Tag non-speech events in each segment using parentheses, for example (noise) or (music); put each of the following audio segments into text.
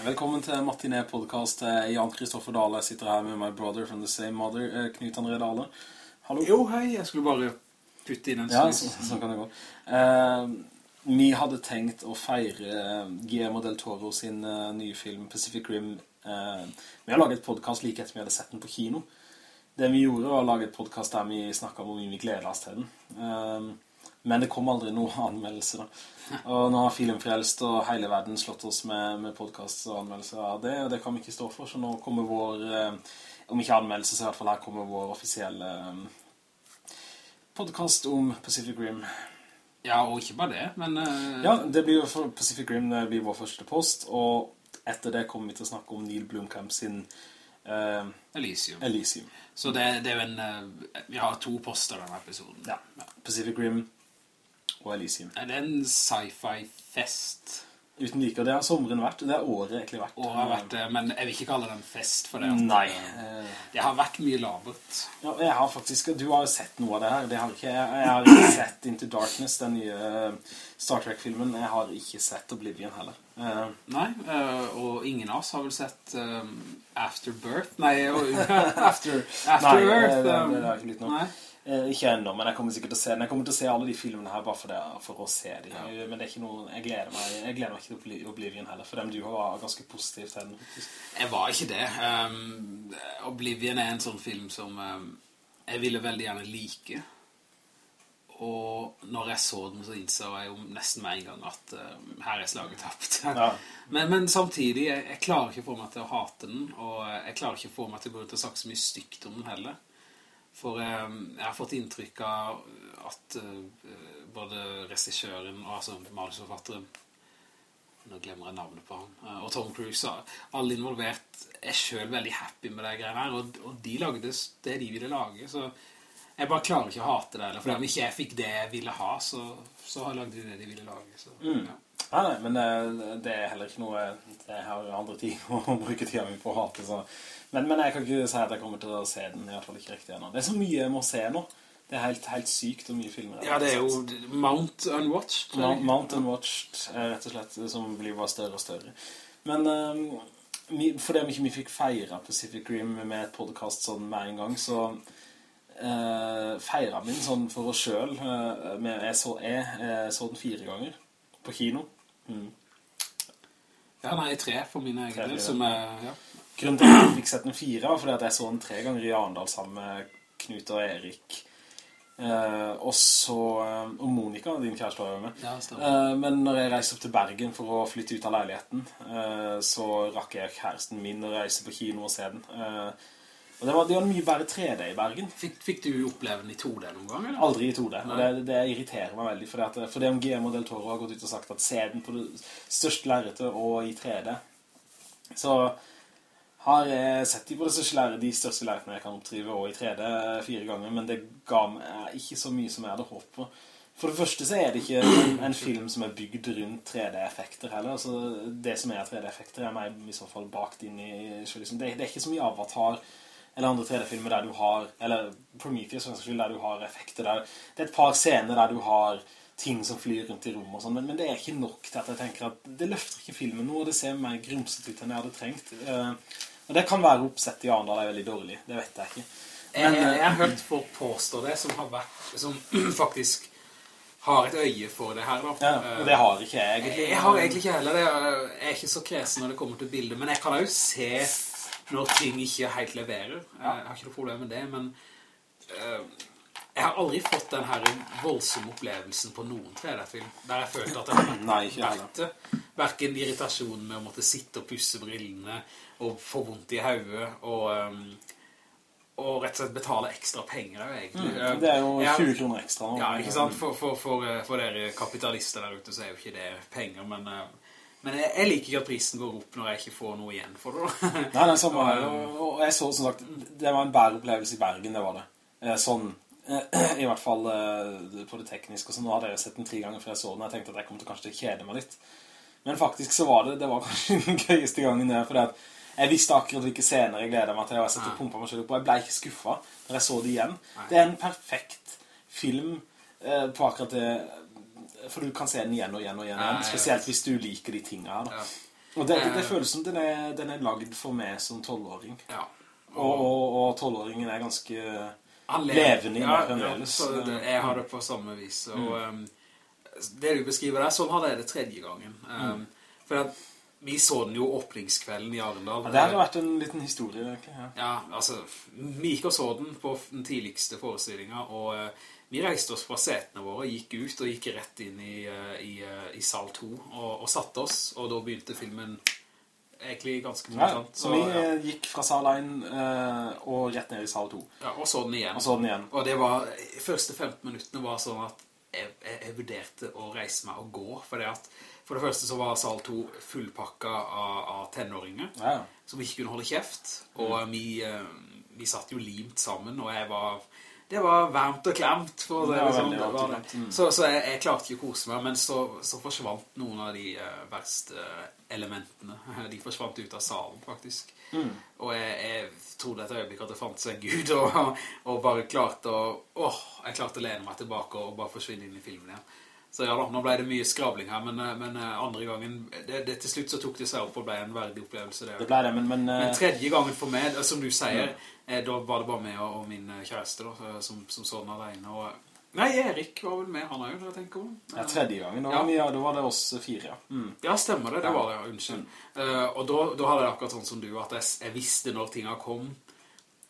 Velkommen til Martinet podcast. Jan Kristoffer Dahle sitter her med my brother from the same mother, eh, Knut André Dahle. Hallo. Jo, hei, jeg skulle bare putte inn en Ja, så, så, kan det gå. Uh, vi hadde tenkt å feire eh, Guillermo del Toro sin uh, nye film Pacific Rim. Uh, vi har laget et podcast like etter vi hadde sett den på kino. Det vi gjorde var å lage et podcast der vi snakket om hvor mye vi gleder oss til den. Men det kom aldri noen anmeldelser da. Og nå har Filmfrelst og hele verden slått oss med, med podcast og anmeldelser av det, og det kan vi ikke stå for, så nå kommer vår, eh, om ikke anmeldelse, så i hvert fall her kommer vår offisielle eh, podcast om Pacific Rim. Ja, og ikke bare det, men... eh, Ja, det blir jo Pacific Rim det blir vår første post, og etter det kommer vi til å snakke om Neil Blomkamp sin Uh, Elysium. Elysium. Så det, det er jo en... vi har to poster denne episoden. Ja, Pacific Rim og Elysium. Er det en sci-fi-fest? Uten like, og det har sommeren vært, det har året egentlig vært. Året har vært, det, men jeg vil ikke kalle det en fest for det. Nei. eh, Det har vært mye labert. Ja, jeg har faktisk, du har jo sett noe av det her, det har ikke, jeg, har ikke sett Into Darkness, den nye eh, Star Trek-filmen, jeg har ikke sett Oblivion heller. Eh, Nei, og ingen av oss har vel sett Afterbirth? Nei, After, (laughs) After Nei, Earth. det- det- eh, det har ikke blitt noe. Nei. Eh, ikke enda, men jeg kommer sikkert til å se den. Jeg kommer til å se alle de filmene her bare for, det, for å se dem. Ja. Men det er ikke noe, jeg gleder meg, jeg gleder meg ikke til Oblivion heller, for dem du var ganske positiv til den. Jeg var ikke det. Um, Oblivion er en sånn film som um, jeg ville veldig gjerne like. Og når jeg så den, så innså jeg jo nesten med en gang at um, her er slaget tapt. Ja. (laughs) men, men samtidig, jeg, jeg klarer ikke få meg til å hate den, og jeg klarer ikke få meg til å gå ut og sagt så mye stygt om den heller. For eh, jeg har fått inntrykk av at eh, både regissøren og altså manusforfatteren nå glemmer jeg navnet på han, eh, og Tom Cruise, alle involvert er selv veldig happy med det greiene her, og, og de lagde det de ville lage, så jeg bare klarer ikke å hate det, eller for om ikke jeg fikk det jeg ville ha, så, så lagde de det de ville lage. Så, Mm. ja. Nei, nei, men det, det er heller ikke noe Jeg har andre ting (laughs) å bruke tida mi på å hate så. Men, men jeg kan ikke si at jeg kommer til å se den I hvert fall ikke riktig ennå Det er så mye jeg må se nå Det er helt, helt sykt hvor mye filmer ja, det er jo Mount Unwatched. tror. Mount- Unwatched, Watched er rett og slett Som blir bare større og større Men um, vi- fordi om ikke vi fikk feire Pacific Rim med et podcast sånn med en gang Så uh, feiret min sånn for oss selv uh, med, jeg, så, jeg, jeg så den fire ganger På kino mm. Ja, nei, tre for mine egne, som er, ja. Grunnen til at jeg fikk sett den fire var fordi at jeg så den tre ganger i Arendal sammen med Knut og Erik. Eh, og så eh, og Monika, din kjæreste var jo med. Ja. Eh, men når jeg reiste opp til Bergen for å flytte ut av leiligheten, eh, så rakk jeg kjæresten min å reise på kino og se den. Eh, og det var, det var mye bedre 3D i Bergen. Fikk, fikk du oppleve den i 2D noen gang, eller? Aldri i 2D. Og det, det irriterer meg veldig. For det, for det om og del Toro har gått ut og sagt at se den på det største lerretet og i 3D. Så har jeg sett de på det største lærretet, de største lærretene jeg kan oppdrive, og i 3D fire ganger, men det ga meg ikke så mye som jeg hadde håpet på. For det første så er det ikke en, film som er bygd rundt 3D-effekter heller. Altså, det som er 3D-effekter er meg i så fall bakt inn i... Liksom, det, det er ikke så mye avatar eller andre 3D-filmer der du har, eller Prometheus der du har effekter der. Det er et par scener der du har ting som flyr rundt i rommet og sånn, men, men det er ikke nok til at jeg tenker at det løfter ikke filmen noe, og det ser mer grumset ut enn jeg hadde trengt. Eh, og det kan være oppsett i Arendal er veldig dårlig, det vet jeg ikke. Jeg, jeg, jeg har hørt folk påstå det, som har vært, som (clears throat) faktisk har et øye for det her, da. Ja, og det har ikke jeg egentlig. jeg har egentlig ikke heller det. Jeg er ikke så kresen når det kommer til bildet, men jeg kan jo se når ting ikke helt leverer. Jeg har ikke noe problem med det, men jeg har aldri fått den her voldsomme opplevelsen på noen 3D-film, der jeg følte at jeg har heller. vært det. Hverken irritasjonen med å måtte sitte og pusse brillene, og få vondt i hodet, og, øhm, og rett og slett betale ekstra penger, egentlig. Mm, Det er jo Jeg 20 kroner ekstra ja, ikke sant? For, for, for, eh, for dere kapitalister der ute så er jo ikke det penger, men, eh, men jeg, jeg liker ikke at prisen går opp når jeg ikke får noe igjen for det. (laughs) Nei, nei, samme her. Og, jeg så, som sagt, det var en bære opplevelse i Bergen, det var det. Eh, Sånn, (clears throat) i hvert fall på det tekniske, og så nå hadde jeg sett den tre ganger før jeg så den, og jeg tenkte at jeg kom til kanskje til å kjede meg litt. Men faktisk så var det, det var kanskje (laughs) den gøyeste gangen det, at jeg visste akkurat hvilke scener jeg gleder meg til, jeg satt og pumpet meg selv og jeg ble ikke skuffet når jeg så det igjen. Det er en perfekt film eh, på akkurat det, for du kan se den igjen og igjen og igjen, Ja, ja, ja. spesielt hvis du liker de tingene her. Ja. Og det, det, det Eh, føles som den er, den er lagd for meg som 12-åring. Ja. Og, og, og 12-åringen er ganske... Levende i ja, meg fremdeles. Ja, jeg har det på samme vis. Og um, det du beskriver der, sånn hadde jeg det tredje gangen. Um, For at vi så den jo åpningskvelden i Arendal. Ja, det hadde vært en liten historie, egentlig. Ja. Ja, altså, vi gikk og så den på den tidligste forestillingen, og uh, vi reiste oss fra setene våre, gikk ut og gikk rett inn i, uh, i, uh, i sal 2 og, og satte oss, og da begynte filmen egentlig ganske Ja, spontant. så vi ja, gikk fra sal 1 eh, og rett ned i sal 2. ja, og så den igjen. Og så den igjen. Og det var, de første 15 minuttene var sånn at jeg, jeg, jeg vurderte å reise meg og gå, fordi at for det første så var sal 2 fullpakket av, av tenåringer, Ja, som ikke kunne holde kjeft, og vi, eh, vi satt jo limt sammen, og jeg var, det var varmt og klemt, Det det var liksom, Det var klemt, mm. Så, så jeg, jeg klarte ikke å kose meg, men så, så forsvant noen av de eh, verste elementene. (laughs) De forsvant ut av salen, faktisk. Mm. Og jeg, jeg trodde et øyeblikk at det fant seg Gud, (laughs) og, og bare klarte å... Åh, jeg klarte å lene meg tilbake og bare forsvinne inn i filmen igjen. Så ja da, nå ble det mye skravling her, men, eh, men eh, andre gangen... Det, det, til slutt så tok det seg opp og ble en verdig opplevelse. Det, Det ble det, men... men, eh, men tredje gangen for meg, som du sier, eh, da var det bare meg og, og min kjæreste da, som, som så den alene. Og, nei, Erik var vel med, han er jo, jeg tenker om. ja, tredje gangen, da, Ja. ja, da var det oss fire, ja. Mm. Ja, stemmer det, det var det, ja, unnskyld. Eh, og da, da hadde jeg akkurat sånn som du, at jeg, jeg visste når tingene kom.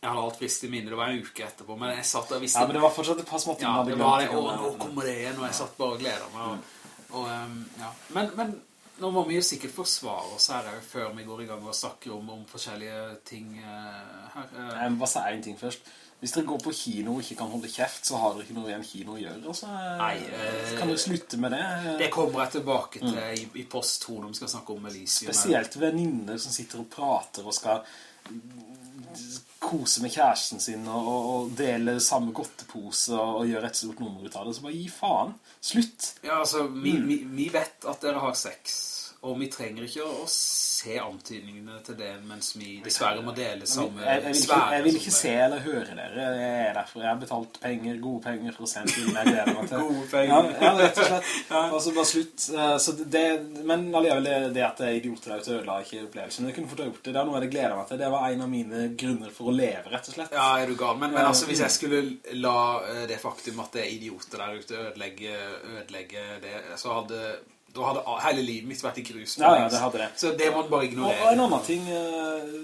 Jeg hadde alt visst i minne, det var en uke etterpå, men jeg satt og visste... Ja, men det var fortsatt et par småting Ja, det var det, og nå kommer det igjen, og jeg satt bare og gleder meg. Og, og, ehm, ja. men, men nå må vi jo sikkert forsvare oss her, eh, før vi går i gang og snakker om, om forskjellige ting eh, her. Eh, Jeg må bare si en ting først. Hvis dere går på kino og ikke kan holde kjeft, så har dere ikke noe i en kino å gjøre. Altså, Nei, eh, kan dere slutte med det? det kommer jeg tilbake til i, i post 2 når vi skal snakke om Elysium. Spesielt venninner som sitter og prater og skal kose med kjæresten sin og, og, og dele samme godtepose og, og gjøre et stort nummer ut av det. Så bare gi faen. Slutt. Ja, altså, vi, vi, vi vet at dere har sex, og vi trenger ikke å, se antydningene til det mens vi dessverre må dele Jeg, samme jeg, vil ikke, jeg vil ikke se eller høre dere. Jeg er derfor. Jeg har betalt penger, gode penger for å se en film jeg gleder meg til. Gode penger. Ja, ja, rett og slett. (laughs) Altså, bare slutt. Eh, Så det, men alligevel det, at jeg er idioter der ute ødela ikke opplevelsen. Jeg kunne fått gjort det. Det er noe jeg gleder meg til. Det var en av mine grunner for å leve, rett og slett. Ja, er du gal? Men, men altså, hvis jeg skulle la eh, det faktum at det er idioter der ute ødelegge, ødelegge det, så hadde, da hadde hele livet mitt vært i grus. Ja, ja, det hadde det. Så det må du bare ignorere. og en annen ting eh,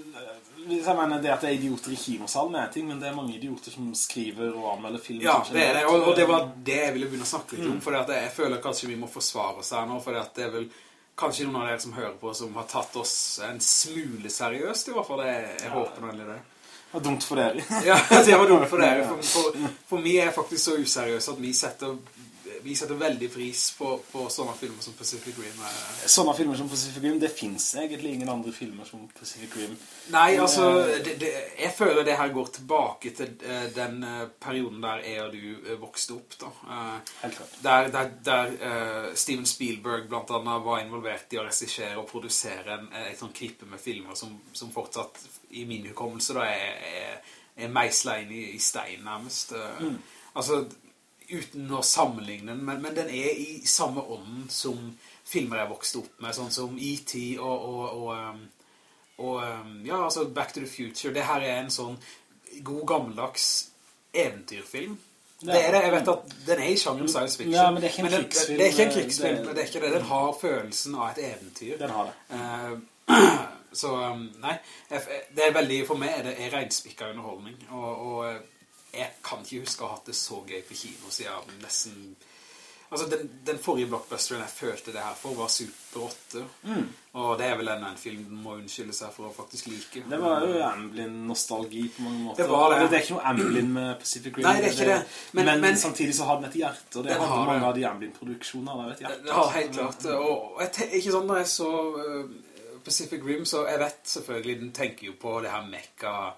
jeg mener Det at det er idioter i kinosalen er en ting Men det er mange idioter som skriver og anmelder film Ja, det er det, og, og det var det jeg ville begynne å snakke Mm. litt om, for jeg føler kanskje vi må forsvare oss her nå, for det er vel kanskje noen av dere som hører på som har tatt oss en smule seriøst, i hvert fall. Jeg, jeg håper noe det. Det var dumt for dere Ja, (laughs) det var dumt for dere. (laughs) For, for, for meg er jeg faktisk så useriøs at vi setter, vi setter veldig pris på, på sånne filmer som Pacific Rim. eh. Sånne filmer som Pacific Rim Det finnes egentlig ingen andre filmer som Pacific Rim Nei, altså, det, det, jeg føler det her går tilbake til eh, den eh, perioden der jeg og du eh, vokste opp, da. Eh, Helt klart Der, der, der eh, Steven Spielberg blant annet var involvert i å regissere og produsere en, et sånt klippe med filmer som, som fortsatt i min hukommelse da er, er, er meislet inn i, i stein nærmest. Mm. Altså, uten å sammenligne den, men, men den er i samme ånden som filmer jeg vokste opp med, sånn som E.T. og, og, og, um, og um, ja, altså Back to the Future. Det her er en sånn god gammeldags eventyrfilm. Det er det, jeg vet at den er i sjangeren science fiction. Ja, men det er ikke en den- krigsfilm. Det er ikke en krigsfilm, Det- det er ikke det. Den har følelsen av et eventyr. Den har det Eh, (clears throat) så um, nei, det er veldig, for meg er det er regnspikket underholdning, og, og eh, jeg kan ikke huske å ha hatt det så gøy på kino siden nesten, altså den, den forrige blockbusteren jeg følte det her for var Super 8, Mm. og det er vel enda en film den må unnskylde seg for å faktisk like. Det var jo Amblin-nostalgi på mange måter Det var det. Det er ikke noe Amblin med Pacific Rim Nei, det er ikke det. Men, Men- men- samtidig så har den et hjerte Og det har mange det. av de Amblin-produksjonene et hjerte Ja, helt klart. Og ikke sånn når jeg så uh, Pacific Rim, så jeg vet selvfølgelig, den tenker jo på det her mekka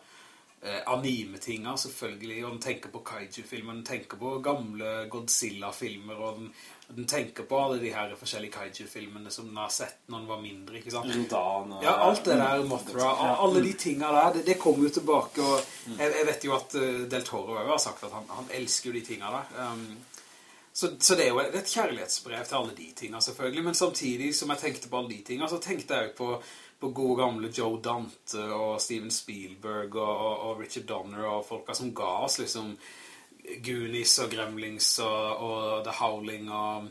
uh, anime-tinga, selvfølgelig, og den tenker på kaiju-filmer, den tenker på gamle Godzilla-filmer, og den, den tenker på alle de her forskjellige kaiju-filmene som den har sett når den var mindre, ikke sant? Rodan og Ja, alt det der, Mothra, alle de tingene der, det, det kommer jo tilbake, og jeg, jeg vet jo at uh, Del Toro har sagt at han, han elsker jo de tingene der. Um, Så, så, det er jo et kjærlighetsbrev til alle de tingene selvfølgelig, men samtidig som jeg tenkte på alle de tingene, så tenkte jeg jo på, på gode gamle Joe Dante og Steven Spielberg og, og, og Richard Donner og folka som ga oss liksom Goonies og Gremlings og, og The Howling og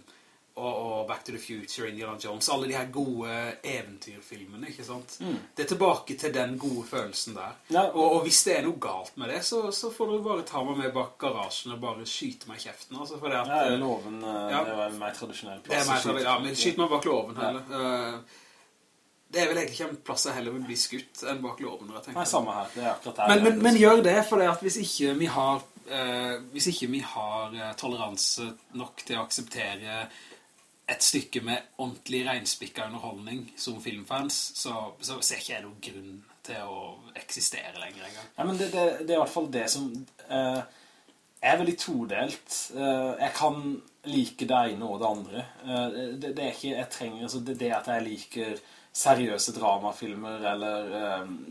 og, Back to the Future, Indiana Jones, alle de her gode eventyrfilmene, ikke sant? Mm. Det er tilbake til den gode følelsen der. Ja. Og, hvis det er noe galt med det, så, så får du bare ta meg med bak garasjen og bare skyte meg i kjeften. Altså, for det at, ja, loven, eh, ja, det var en mer tradisjonell plass. Det er mer tradisjonell, ja, men skyt meg bak loven heller. Uh, det er vel egentlig ikke en plass jeg heller vil bli skutt enn bak loven, jeg Nei, samme her, det er akkurat her. Men, men, men gjør det, for det at hvis ikke vi har, uh, hvis ikke vi har toleranse nok til å akseptere et stykke med ordentlig regnspikket underholdning som filmfans, så, så ser ikke jeg noen grunn til å eksistere lenger en gang. Ja, men det, det, det, er i hvert fall det som uh, er veldig todelt. Uh, jeg kan like det ene og det andre. Uh, det, det, er ikke, jeg trenger, altså det, det at jeg liker seriøse dramafilmer, eller,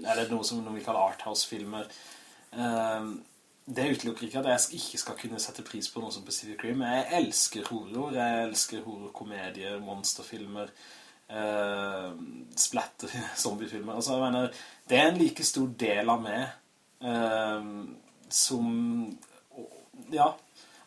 eller noe som noe vi kaller arthouse-filmer, det utelukker ikke at jeg ikke skal kunne sette pris på noe som Pacific Rim. Jeg elsker horror, jeg elsker horrorkomedier, monsterfilmer, eh, splatter, (laughs) zombiefilmer. Altså, jeg mener, det er en like stor del av meg eh, som... Ja,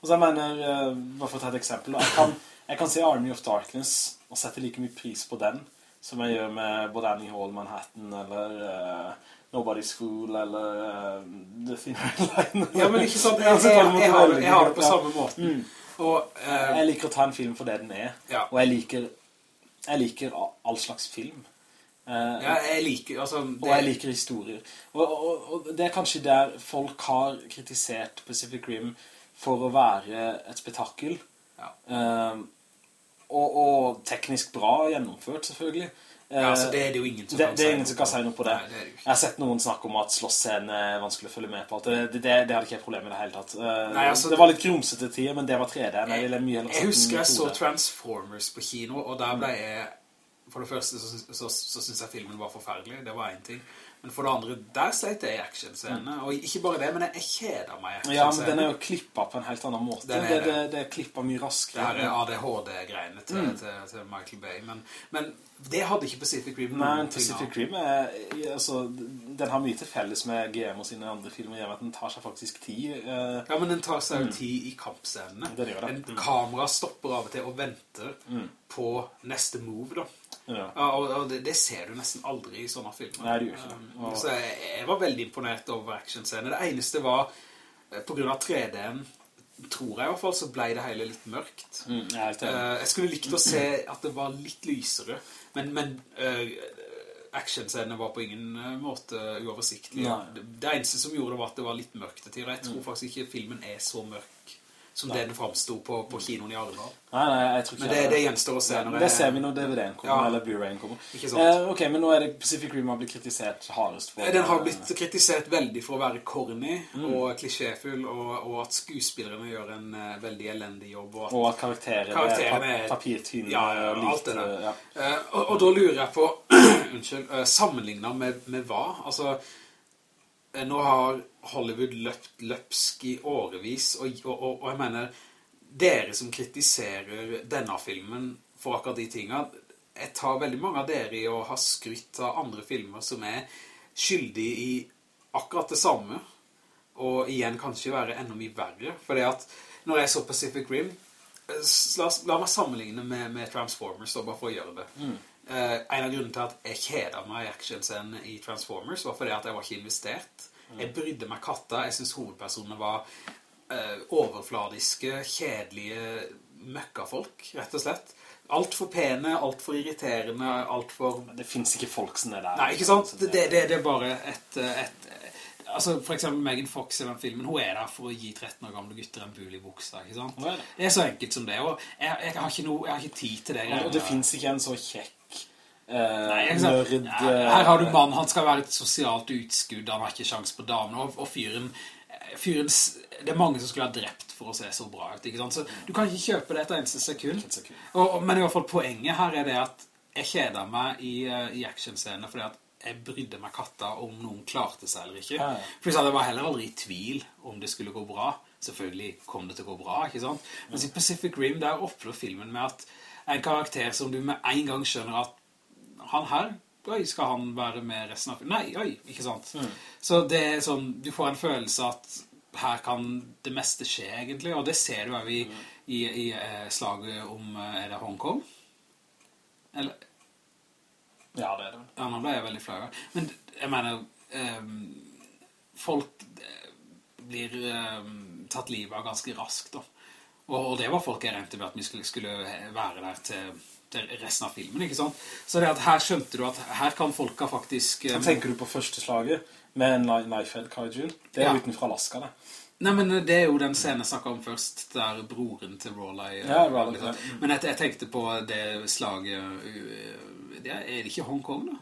altså jeg mener, eh, bare for å ta et eksempel, jeg kan, jeg kan se Army of Darkness og sette like mye pris på den som jeg gjør med både Annie Hall, Manhattan, eller... uh, Nobody's Fool eller uh, The Thin Line. ja, men ikke sant, (laughs) jeg, jeg, jeg, jeg, har, jeg har det på samme måten. Mm. Og, uh, jeg liker å ta en film for det den er, ja. og jeg liker, jeg liker all slags film. Uh, ja, jeg liker, altså, det... Og jeg liker historier. Og, og, og, det er kanskje der folk har kritisert Pacific Rim for å være et spetakkel. Ja. Og, og, teknisk bra gjennomført, selvfølgelig. Ja, altså det er det jo ingen som det, kan det er ingen som kan si noe på det. Nei, det jeg har sett noen snakke om at slåssscenen er vanskelig å følge med på. Det, det, det, hadde ikke jeg problem med det hele tatt. Eh, Nei, altså, det var litt grumsete tider, men det var 3D. Jeg, jeg, jeg husker jeg så Transformers på kino, og der ble jeg... For det første så, så, så synes jeg filmen var forferdelig, det var en ting. Men for det andre, der sleit jeg i actionscene. Og ikke bare det, men jeg kjeder meg i Ja, men den er jo klippet på en helt annen måte. Det, det, det, det, er klippet mye raskere. Det er ADHD-greiene til, mm. til, til, Michael Bay. Men, men, det hadde ikke Pacific Rim Nei, Pacific Rim er, altså, den har mye til felles med GM og sine andre filmer, gjør at den tar seg faktisk tid. Uh, ja, men den tar seg jo mm. tid i kampscenene. En mm. kamera stopper av og til og venter mm. på neste move, da. Ja. Og, og det, det, ser du nesten aldri i sånne filmer. Nei, det gjør ikke det. Og... så jeg, jeg, var veldig imponert over actionscenen. Det eneste var, eh, på grunn av 3D-en, tror jeg i hvert fall, så ble det hele litt mørkt. Mm, jeg, uh, jeg, skulle likt å se at det var litt lysere, men, men uh, actionscenene var på ingen måte uoversiktlig. Det, det, eneste som gjorde det var at det var litt mørkt til tider. Jeg tror mm. faktisk ikke filmen er så mørk som nei. den framstod på, på kinoen i Arendal. Nei, nei, jeg tror ikke Men det, det gjenstår å se når Det Det ser vi når DVD-en kommer, ja. eller Blu-rayen kommer. Ikke sant. Eh, ok, men nå er det Pacific Rim har blitt kritisert hardest for... Den har blitt kritisert veldig for å være corny mm. og klisjéfull, og, og, at skuespillerne gjør en uh, veldig elendig jobb. Og at, og at karakterene, karakterene er papirtynne ja, ja, og alt det der. Ja. Eh, og, og, da lurer jeg på, (clears throat) unnskyld, uh, sammenlignet med, med hva? Altså Eh, nå har Hollywood løpt løpsk i årevis, og, og, og, jeg mener, dere som kritiserer denne filmen for akkurat de tingene, jeg tar veldig mange av dere i å ha skrytt av andre filmer som er skyldige i akkurat det samme, og igjen kanskje være enda mye verre, for det at når jeg så Pacific Rim, la, la meg sammenligne med, med Transformers, bare for å gjøre det. Mm. Uh, en av grunnene til at jeg kjeder meg i actionscenen i Transformers var fordi at jeg var ikke investert. Jeg brydde meg katta. Jeg synes hovedpersonene var uh, overfladiske, kjedelige møkkafolk, rett og slett. Alt for pene, alt for irriterende, alt for... Det finnes ikke folk som er der. Nei, ikke sant? Det, det, det, er bare et, et, Altså, for eksempel Megan Fox i den filmen, hun er der for å gi 13 år gamle gutter en bul i buksa, ikke sant? Det? det er så enkelt som det, og jeg, jeg, har, ikke noe, jeg har ikke tid til det. Og det finnes ikke en så kjekk Nei, nørd... ja, her har du mann, han skal være et sosialt utskudd, han har ikke sjans på damen, og, og fyren, fyren, det er mange som skulle ha drept for å se så bra ut, ikke sant? Så du kan ikke kjøpe det etter eneste sekund. Og, men i hvert fall poenget her er det at jeg kjeder meg i, i actionscenene fordi at jeg brydde meg katta om noen klarte seg eller ikke. Ja, ja. For det var heller aldri i tvil om det skulle gå bra. selvfølgelig kom det til å gå bra, ikke sant? Mens i Pacific Rim, der åpner filmen med at en karakter som du med en gang skjønner at han her, oi, skal han være med resten av filmen? Nei, oi, ikke sant? Mm. Så det er sånn, du får en følelse at her kan det meste skje egentlig, og det ser du jo i, i, i eh, slaget om, eh, er det Hongkong? Eller, Ja, det er det. ja, nå ble jeg veldig flau. Men jeg mener, um, folk eh, blir um, tatt livet av ganske raskt da. Og, og det var folk jeg rente med at vi skulle, skulle være der til, til resten av filmen, ikke sant? Så det at her skjønte du at her kan folka faktisk... Um... Tenker du på første slaget med en Neifeld Kaiju? Det er Ja. utenfor Alaska, det. Nei, men det er jo den scenen jeg snakket om først, der broren til Rawley... eh, Ja, Rawley, liksom. Men jeg, jeg tenkte på det slaget... det er det ikke Hongkong da?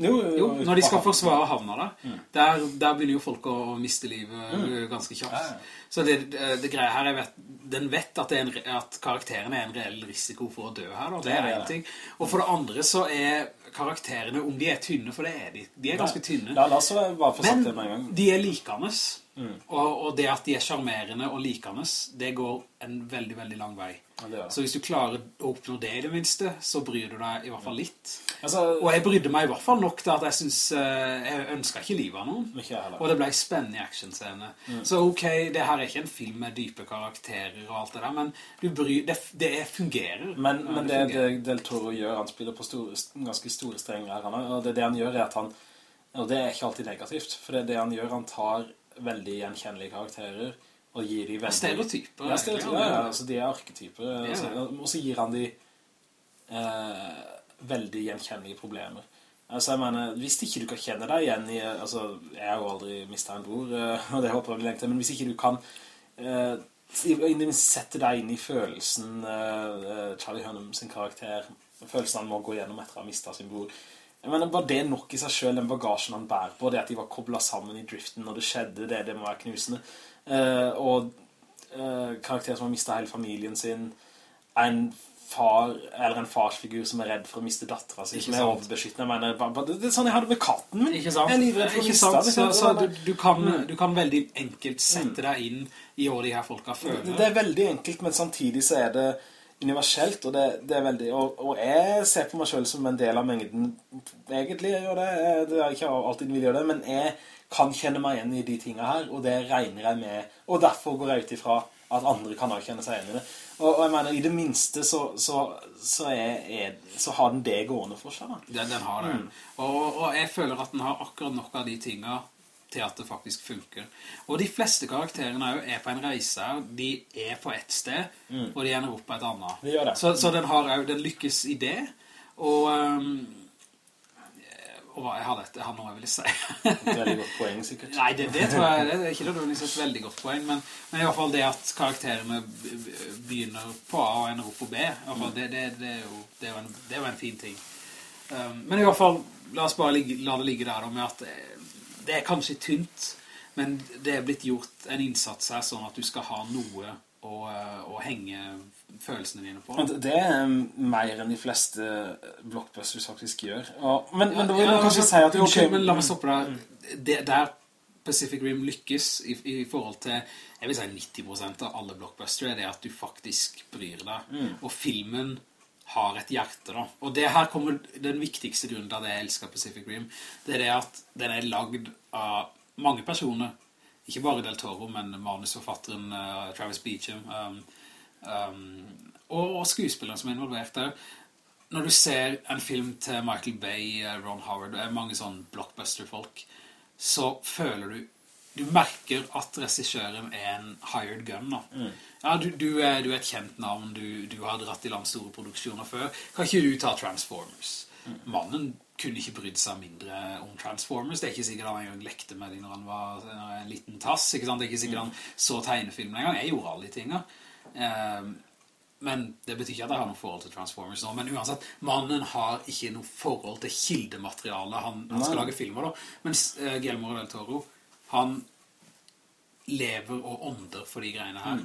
Jo, Jo, når de skal forsvare havna da, der, der begynner jo folk å miste livet mm. ganske kjapt. Ja, ja. Så det, det, greia her, vet, den vet at, det er en, at karakteren er en reell risiko for å dø her, da. det er en ting. Og for det andre så er karakterene, om de er tynne, for det er de, de er ganske tynne. La, la oss bare få sagt det med en gang. de er likende, Mm. og, og det at de er charmerende og likende, det går en veldig, veldig lang vei. Ja, det det. Så hvis du klarer å oppnå det i det minste, så bryr du deg i hvert fall litt. Altså, Og jeg brydde meg i hvert fall nok til at jeg synes, eh, jeg ønsket ikke livet av noen. Og det ble spennende i Mm. Så ok, det her er ikke en film med dype karakterer og alt det der, men du bryr, det, det fungerer. Men, men det, fungerer. det Del Toro gjør, han spiller på store, ganske store strenger og det, det han gjør er at han, og det er ikke alltid negativt, for det, det han gjør, han tar veldig gjenkjennelige karakterer, og gir de veldig... stereotyper, Ja, stereotyper, ja, altså de er arketyper, er altså, og så gir han de eh, veldig gjenkjennelige problemer. Altså, jeg mener, hvis ikke du kan kjenne deg igjen i, altså, jeg har jo aldri mistet en bror, eh, (laughs) og det håper jeg lenge til, men hvis ikke du kan eh, sette deg inn i følelsen eh, Charlie Hunnam sin karakter, følelsen han må gå gjennom etter å ha mistet sin bror. Mener, var det nok i seg selv, den bagasjen han bærer på, det at de var koblet sammen i driften når det skjedde, det, det må være knusende. Uh, og uh, karakter som har mistet hele familien sin, en far, eller en farsfigur som er redd for å miste datteren sin, som er overbeskyttende. Jeg mener, bare- det, det er sånn jeg hadde med katten min. Ikke sant? Jeg er livredd for å Ikke miste sant? den. Så, så du, du, kan, Mm. du kan veldig enkelt sette deg inn i hva de her folka føler. Det, det er veldig enkelt, men samtidig så er det universelt, og det, det er veldig, og, og jeg ser på meg selv som en del av mengden, egentlig jeg gjør det, jeg- det er ikke alltid vil gjøre det, men jeg kan kjenne meg igjen i de tingene her, og det regner jeg med, og derfor går jeg ut ifra at andre kan også kjenne seg igjen i det. Og, og jeg mener, i det minste så, så, så, er, er, så har den det gående for seg. Den, den har det. Mm. Og, og jeg føler at den har akkurat nok av de tingene til at det faktisk funker. Og de fleste karakterene er på en reise. De er på ett sted, og de ender opp på et annet. Mm. De. Så, så den, har, den lykkes i det. Og... Um, og jeg hadde, jeg hadde noe jeg ville si. (laughs) Veldig godt poeng, sikkert. Nei, det, det tror jeg det er ikke nødvendigvis et veldig godt poeng, men, men i hvert fall det at karakterene begynner på A og ender opp på B, i hvert fall, det, det, det, er jo, det, er jo en, det er jo en fin ting. Um, men i hvert fall, la oss bare ligge, la det ligge der da, med at det, det er kanskje tynt, men det er blitt gjort en innsats her sånn at du skal ha noe å, uh, å henge følelsene dine på. Det er mer enn de fleste blockbusters faktisk gjør. Og, men, men da vil Ja, jeg kanskje si at... jo, Unnskyld, ok, men la meg stoppe deg. Det, der Pacific Rim lykkes i, i forhold til, jeg vil si 90% av alle blockbuster, er det at du faktisk bryr deg. Og filmen har et hjerte da. Og det her kommer den viktigste grunnen til at jeg elsker Pacific Rim. Det er det at den er lagd av mange personer. Ikke bare Del Toro, men manusforfatteren uh, Travis Beecham. Um, um, og skuespilleren som er involvert der. Når du ser en film til Michael Bay, eh, Ron Howard, er mange sånne blockbuster-folk, så føler du du merker at regissøren er en hired gun da. Ja, du, du, er, du er et kjent navn, du, du har dratt i land store produksjoner før. Kan ikke du ta Transformers? Mannen kunne ikke brydd seg mindre om Transformers. Det er ikke sikkert han en gang lekte med det når han var en liten tass, ikke sant? Det er ikke sikkert han så tegnefilmen en gang. Jeg gjorde alle de tingene. Um, men det betyr ikke at jeg har noe forhold til Transformers nå, men uansett, mannen har ikke noe forhold til kildematerialet han, han skal lage filmer da. Mens uh, Guillermo del Toro, han lever og ånder for de greiene her.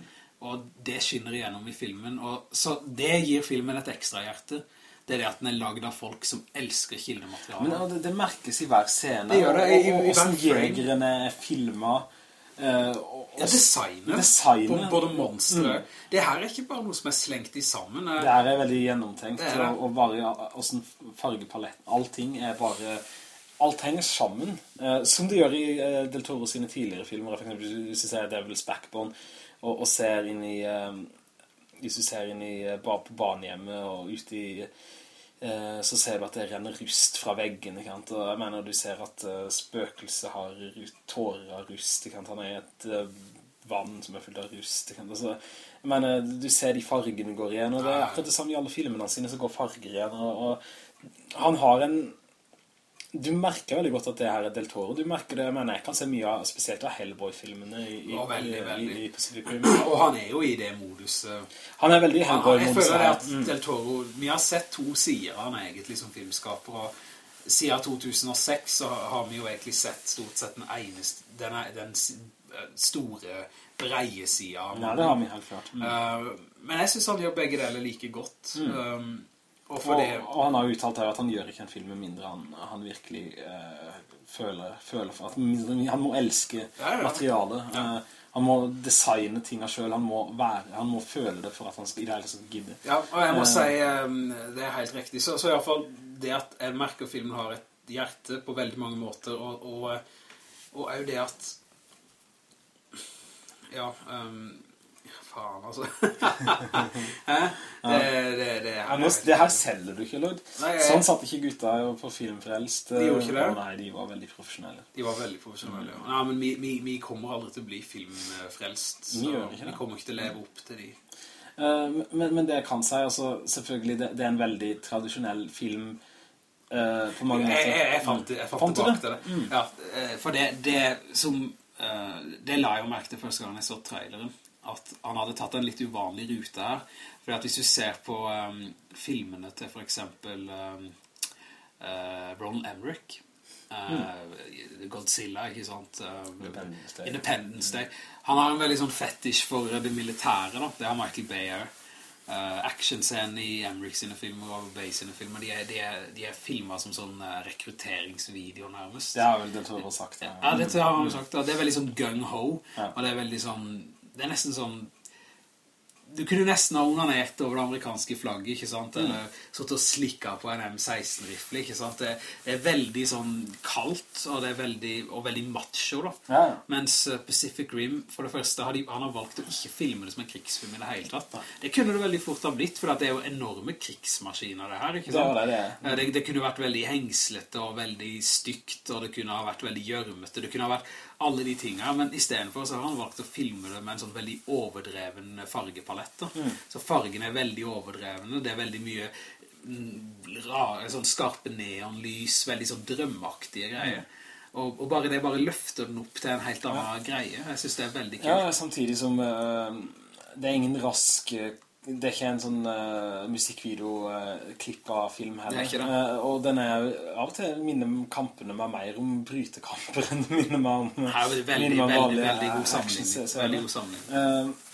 Og det skinner igjennom i filmen, og så det gir filmen et ekstra hjerte. Det er det at den er laget av folk som elsker kildematerialet. Men det, det merkes i hver scene. Det gjør det, i- og, og, hvordan jegerne er filmet. Eh, og, Ja, designet. Designet. På både monstre. Det her er ikke bare noe som er slengt i sammen. Det her er veldig gjennomtenkt, er og, og bare hvordan fargepaletten allting er bare, alt henger sammen, eh, som det gjør i eh, Del Toro sine tidligere filmer, for eksempel hvis du ser Devil's Backbone, og, og ser inn i, eh, hvis du ser inn i, eh, på barnehjemmet, og ute i, eh, så ser du at det renner rust fra veggene, og jeg mener du ser at spøkelset har tårer av rust, han er et vann som er fullt av rust? Altså, jeg mener, du ser de fargene går igjen, og det er akkurat det samme i alle filmene sine, så går farger igjen, og, og han har en du merker veldig godt at det her er Del Toro. Du merker det, men jeg kan se mye av, spesielt av Hellboy-filmene i, i, Ja, veldig, i, veldig. i Pacific Rim. Og han er jo i det moduset. Han er veldig i Hellboy. jeg føler at Mm. Del Toro, vi har sett to sider han han egentlig som filmskaper, og siden 2006 så har vi jo egentlig sett stort sett den eneste, den, er- den store, breie siden Ja, det har vi helt klart. Mm. Uh, men jeg synes han gjør begge deler like godt. Um, og Og, det... og han har jo uttalt her at han gjør ikke en film med mindre han, han virkelig eh, føler, føler for at han må elske Ja, ja. materialet. Eh, han må designe tingene selv, han må være, han må føle det for at han skal, i det hele tatt gidde. Ja, og jeg må Eh. si, det er helt riktig. Så, så i hvert fall det at jeg merker filmen har et hjerte på veldig mange måter, og, og, og også det at ja, um, faen altså. (laughs) Det, det, det, Ja, nå, det her selger du ikke, Lloyd. Nei, jeg- Sånn satt ikke gutta på filmfrelst. De gjorde ikke det? Å, Nei, de var veldig profesjonelle. De var veldig profesjonelle. ja. Nei, men vi, vi, vi kommer aldri til å bli filmfrelst, Vi så gjør ikke det. vi kommer ikke til å leve opp til de. Eh, men, men det jeg kan si, altså, selvfølgelig, det, er en veldig tradisjonell film eh, på mange Jeg, måter. jeg, jeg fant, jeg fant, Fant tilbake det? til det. Ja, eh, for det, det som Uh, Det la jeg merke til første gang jeg så traileren at han hadde tatt en litt uvanlig rute her. For at hvis du ser på um, filmene til for eksempel um, uh, Ronald Emmerich, uh, Godzilla, ikke sant? Um, Independence Day. Independence Day. Han har en veldig sånn fetish for det militære, da. Det har Michael Bayer. Uh, Actionscenen i Emmerich sine filmer og Bay sine filmer, de er, de er, de er filmer som sånn rekrutteringsvideo nærmest. Det har vel Del sagt. Ja. Ja, det har han sagt. Det er veldig sånn gung-ho. Ja. Og det er veldig sånn Det er nesten sånn Du kunne nesten ha onanert over det amerikanske flagget, ikke sant? Eller satt og slikket på en M16-rifle, ikke sant? Det, er veldig sånn kaldt, og det er veldig, og veldig macho, da. Ja, ja. Mens uh, Pacific Rim, for det første, har de, han har valgt å ikke filme det som en krigsfilm i det hele tatt. Det kunne det veldig fort ha blitt, for det er jo enorme krigsmaskiner, det her, ikke sant? det det. Eh, Det, det kunne vært veldig hengslete og veldig stygt, og det kunne ha vært veldig gjørmete, det kunne ha vært alle de tingene, men i stedet for så har han valgt å filme det med en sånn veldig overdreven fargepalett. Mm. Så fargene er veldig overdrevne, det er veldig mye mm, rare, sånn skarpe neonlys, veldig sånn drømmaktige greier. Og, og bare det bare løfter den opp til en helt annen greie. Jeg synes det er veldig kult. Ja, samtidig som eh, det er ingen rask eh, det er ikke en sånn uh, musikkvideo-klipp av film heller. Det er ikke det. Uh, og den er av og til minner kampene meg mer om brytekamper (laughs) enn minner meg om Her er det veldig, veldig, veldig god samling. Veldig god samling. Uh,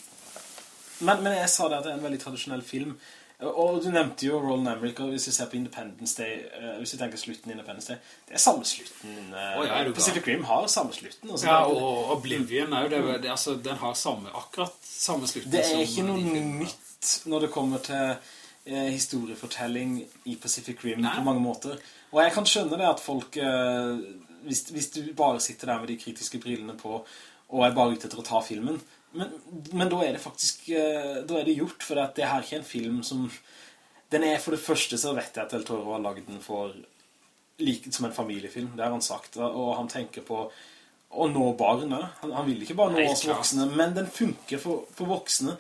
men, men jeg sa det at det er en veldig tradisjonell film. Og du nevnte jo Roland Emmerich, og hvis vi ser på Independence Day, eh, hvis vi tenker slutten i Independence Day, det er samme slutten. eh, Å, ja, er Pacific Rim har samme slutten. altså. Ja, og Oblivion er jo det, det, altså, den har samme, akkurat samme slutten Det er ikke noe de filmene. når det kommer til eh, historiefortelling i Pacific Rim Nei. på mange måter. Og jeg kan skjønne det at folk, eh, hvis, hvis du bare sitter der med de kritiske brillene på, og er bare ute etter å ta filmen, men, men da er det faktisk, eh, da er det gjort, for det her er ikke en film som, den er for det første så vet jeg at Del Toro har laget den for, like som en familiefilm, det har han sagt, og, han tenker på å nå barna. Han, han vil ikke bare nå oss voksne, men den funker for, for voksne.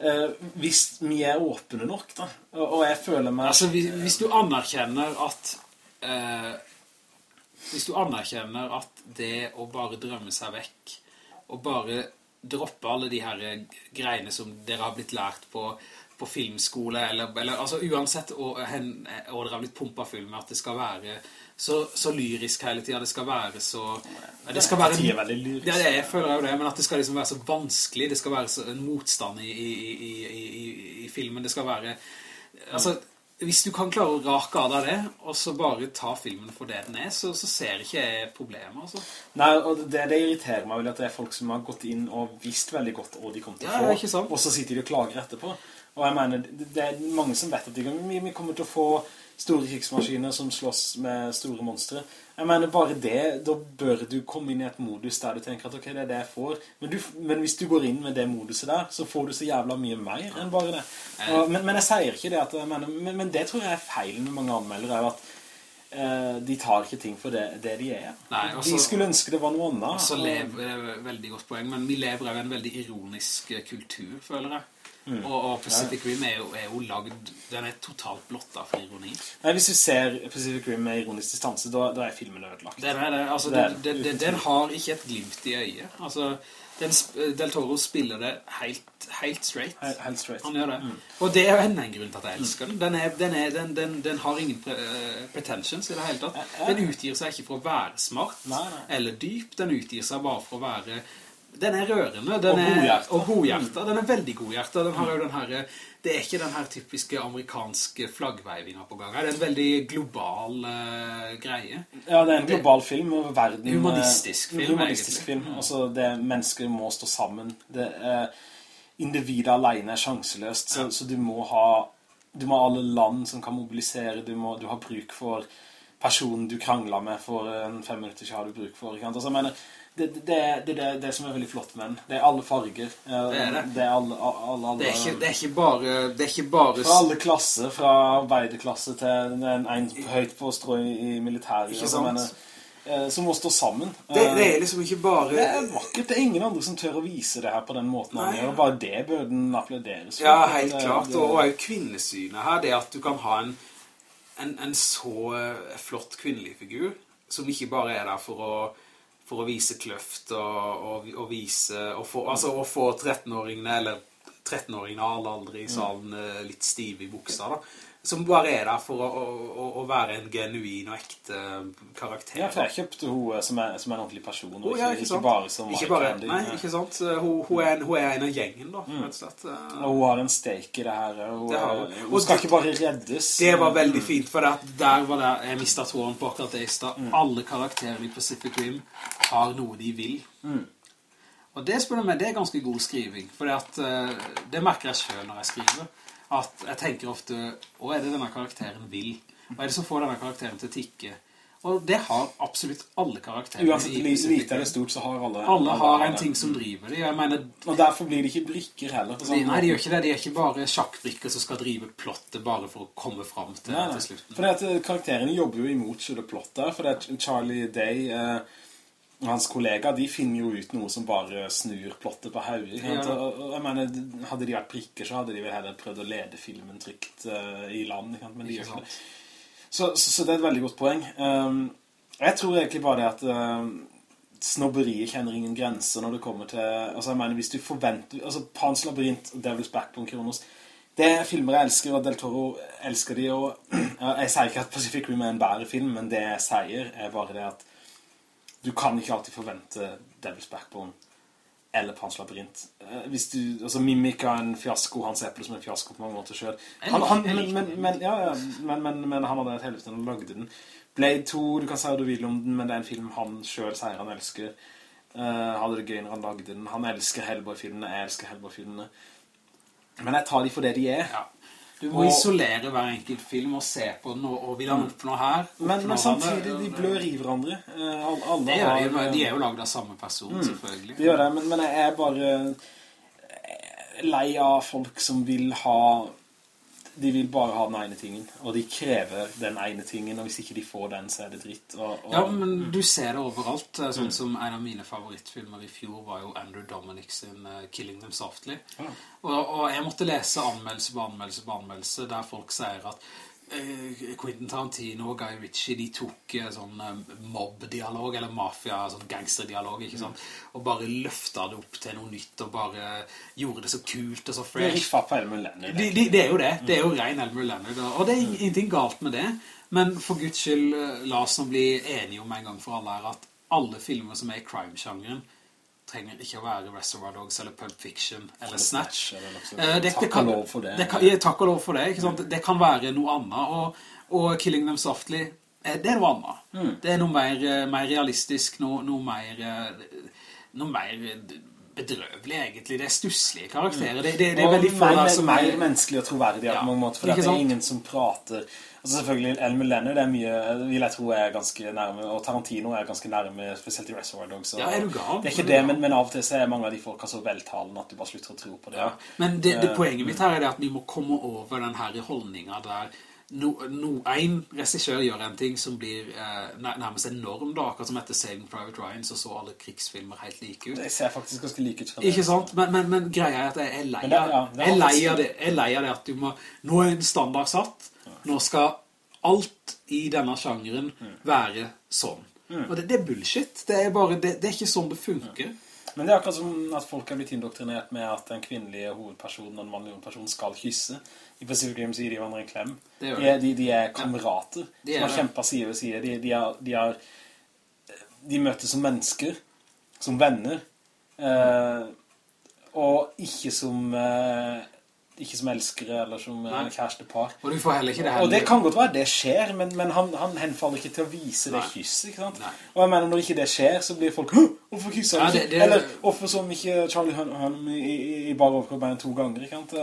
Eh, hvis vi er åpne nok, da. Og, jeg føler meg... Altså, hvis, hvis du anerkjenner at eh, Hvis du anerkjenner at det å bare drømme seg vekk og bare droppe alle de her greiene som dere har blitt lært på, på filmskole, eller, eller altså uansett og, hen, og dere litt pumpa med at det skal være så, så lyrisk hele tiden, det skal være så det skal være, Det er veldig lyrisk. Ja, det jeg føler jo det, men at det skal liksom være så vanskelig, det skal være så, en motstand i, i, i, i, i, i filmen, det skal være altså, hvis du kan klare å rake av deg det, og så bare ta filmen for det den er, så, så ser ikke jeg problemet, altså. Nei, og det, det irriterer meg vel at det er folk som har gått inn og visst veldig godt hva de kommer til å Ja, få, og så sitter de og klager etterpå. Og jeg mener, det er mange som vet at de, vi kommer til å få store krigsmaskiner som slåss med store monstre. Jeg mener, bare det, da bør du komme inn i et modus der du tenker at ok, det er det jeg får. Men, du, men hvis du går inn med det moduset der, så får du så jævla mye mer enn bare det. Og, men, men jeg sier ikke det at jeg mener, men, men det tror jeg er feilen med mange anmeldere, er at eh, de tar ikke ting for det, det de er. Nei, også, de skulle ønske det var noe annet. Så lever det er veldig godt poeng, men vi lever av en veldig ironisk eh, kultur, føler jeg. Mm. Og, og Pacific Rim er jo, er jo lagd, den er totalt blotta for ironi. Nei, hvis du ser Pacific Rim med ironisk distanse, da, da er filmen ødelagt. Den, er, det, altså, den, den, den, har ikke et glimt i øyet. Altså, den, Del Toro spiller det helt, helt straight. Helt, helt straight. Han gjør det. Og det er jo enda en grunn til at jeg elsker den. Den, er, den, er, den, den, den har ingen pre eh, pretensions i det hele tatt. Den utgir seg ikke for å være smart Nei, nei. eller dyp. Den utgir seg bare for å være... Den er rørende. Den Og er. Og godhjertet. Den er veldig godhjertet. Den har jo den her, det er ikke den her typiske amerikanske flaggveivinga på gang. Det er en veldig global uh, greie. Ja, det er en global film, over verden... Humanistisk eh, film, Humanistisk film. Altså, det mennesker må stå sammen. Det uh, individet alene er sjanseløst, så, så du må ha... Du må ha alle land som kan mobilisere, du, må, du har bruk for personen du krangler med for en fem minutter siden har du bruk for. Ikke sant? Altså, jeg mener, det, det, det, det, som er veldig flott med den. Det er alle farger. eh, Det er det. Det er alle, alle, alle, er ikke, er ikke bare... Det er ikke bare Fra alle klasser, fra arbeiderklasse til en, en høyt på strå i, i militæret. Ikke altså, sant? mener, eh, som må stå sammen. det, det Eh, er liksom ikke bare... det er vakkert. Det er ingen andre som tør å vise det her på den måten Nei. gjør. Bare det bør den applauderes for. Ja, helt klart. Og, og er jo kvinnesynet her, det at du kan ha en, en, en så eh, flott kvinnelig figur, som ikke bare er der for å, for å vise kløft og, og, og vise, og få, altså å få 13-åringene, eller 13-åringene av alle aldri i salen eh, litt stive i buksa da, som bare er der for å, å, å være en genuin og ekte karakter. Ja, for jeg kjøpte hun som er, som er en ordentlig person, og ikke, ja, ikke, sant? bare som Ikke bare, Candy. nei, ikke sant? Hun, hun, er en, hun er en av gjengen da, rett og hun har en stake i det her. Hun, Det er- hun. Og skal det- ikke bare reddes. Det var veldig fint, for det, der var det, jeg mistet tråden på akkurat det i sted. Mm. Alle karakterene i Pacific Rim har noe de vil. Mm. Og det spør du meg, det er ganske god skriving, for eh, det merker jeg selv når jeg skriver, at jeg tenker ofte, hva er det denne karakteren vil? Hva er det som får denne karakteren til å tikke? Og det har absolutt alle karakterer. Uansett Pacific lite eller stort, så har alle Alle har en ting som driver det. Jeg mener, Og derfor blir det ikke brikker heller. på de, nei, de gjør ikke det. De er ikke bare sjakkbrikker som skal drive plottet bare for å komme frem til, Nei, nei. til slutten. For at, eh, karakterene jobber jo imot selve plottet, for at Charlie Day eh, hans kollega, de finner jo ut noe som bare snur plottet på hauget. Ja. Jeg mener, hadde de vært prikker, så hadde de vel heller prøvd å lede filmen trygt uh, i land, men de gjør ikke det. Så, så, så det er et veldig godt poeng. Um, jeg tror egentlig bare det at uh, snobberiet kjenner ingen grenser når det kommer til altså jeg mener hvis du forventer altså Pans Labyrint og Devil's Backbone Kronos det er filmer jeg elsker og Del Toro elsker de og (clears throat) jeg sier ikke at Pacific Rim er en bedre film men det jeg sier er bare det at du kan ikke alltid forvente Devil's Backbone eller Pans Labyrint Eh, hvis du, altså Mimic er en fiasko han ser på som en fiasko på mange måter selv han, han, men, men, men, ja, ja, men, men, men han hadde et helvete han lagde den Blade 2, du kan si hva du vil om den, men det er en film han selv sier han elsker. Uh, hadde det gøy når han lagde den. Han elsker Hellboy-filmene, jeg elsker Hellboy-filmene. Men jeg tar de for det de er. Ja. Du må Og- isolere hver enkelt film og se på den, og, og vil han noe her? Men, men samtidig, de blør i hverandre. Eh, alle, alle Det de, har, men de er jo laget av samme person, selvfølgelig. De gjør det, men, men jeg er bare eh, lei av folk som vil ha de vil bare ha den ene tingen, og de krever den ene tingen, og hvis ikke de får den, så er det dritt. Og, og, Ja, men du ser det overalt. Sånn Sånn som en av mine favorittfilmer i fjor var jo Andrew Dominic sin eh, Killing Them Softly. Ja. Og, og jeg måtte lese anmeldelse på anmeldelse på anmeldelse der folk sier at eh, Quentin Tarantino og Guy Ritchie de tok eh, sånn eh, mob-dialog eller mafia, sånn gangster-dialog, ikke sant? Og bare løftet det opp til noe nytt og bare gjorde det så kult og så det fresh. riffa på Elmer Leonard. De, de, det er jo det. Det er jo ren Elmer Leonard. Og det er ing- ingenting galt med det. Men for Guds skyld, eh, la oss nå bli enige om en gang for alle her at alle filmer som er i crime-sjangeren trenger ikke å være Reservoir Dogs eller Pulp Fiction eller Snatch. eller. Eh, det- Takk og lov for det. Det kan, ja, takk og lov for det, ikke sant? Det kan være noe annet, og, og Killing Them Softly, eh, det er noe annet. Mm. Det er noe mer, eh, mer realistisk, noe, noe mer... Noe mer bedrøvelig, egentlig. Det er stusslige karakterer. Det, det, det er veldig få der som mer er... menneskelig og troverdig Ja, på mange måter, for det er ingen som prater. Altså selvfølgelig, Elmer Leonard er mye, vil jeg tro er ganske nærme, og Tarantino er ganske nærme, spesielt i Reservoir Dogs. og- Ja, er du gal? Det er ikke det, men, men av og til så er mange av de folka så veltalende at du bare slutter å tro på det. Ja, men det, det Eh, poenget mitt her er det at vi må komme over den her holdningen der no, no, en regissør gjør en ting som blir eh, nærmest enorm da, akkurat som etter Saving Private Ryan så så alle krigsfilmer helt like ut. Det ser faktisk ganske like ut Ikke sant? Men, men, men greia er at jeg er lei det- av ja, det jeg er lei av det, jeg det at du må, nå er en standard satt, nå skal alt i denne sjangeren Mm. være sånn. Og det, det er bullshit, det er bare, det, det er ikke sånn det funker. Men det er akkurat som at folk har blitt indoktrinert med at den kvinnelige hovedpersonen og den mannlige hovedpersonen skal kysse. I Pacific Rim sier de hverandre en klem. De er, de, de er kamerater De er som har kjempet side ved side. De, de, er, de, er, de møtes som mennesker, som venner, eh, og ikke som, eh, ikke som elskere eller som eh, Nei. kjærestepar. Og du får heller ikke det Og det kan godt være det skjer, men, men han, han henfaller ikke til å vise det Nei. kysset, ikke sant? Nei. Og jeg mener, når ikke det skjer, så blir folk Hvorfor kysser han Ja, ikke?» det- det- Eller hvorfor som ikke Charlie Hun Hun i, i, i bare overkropp bare to ganger, ikke sant?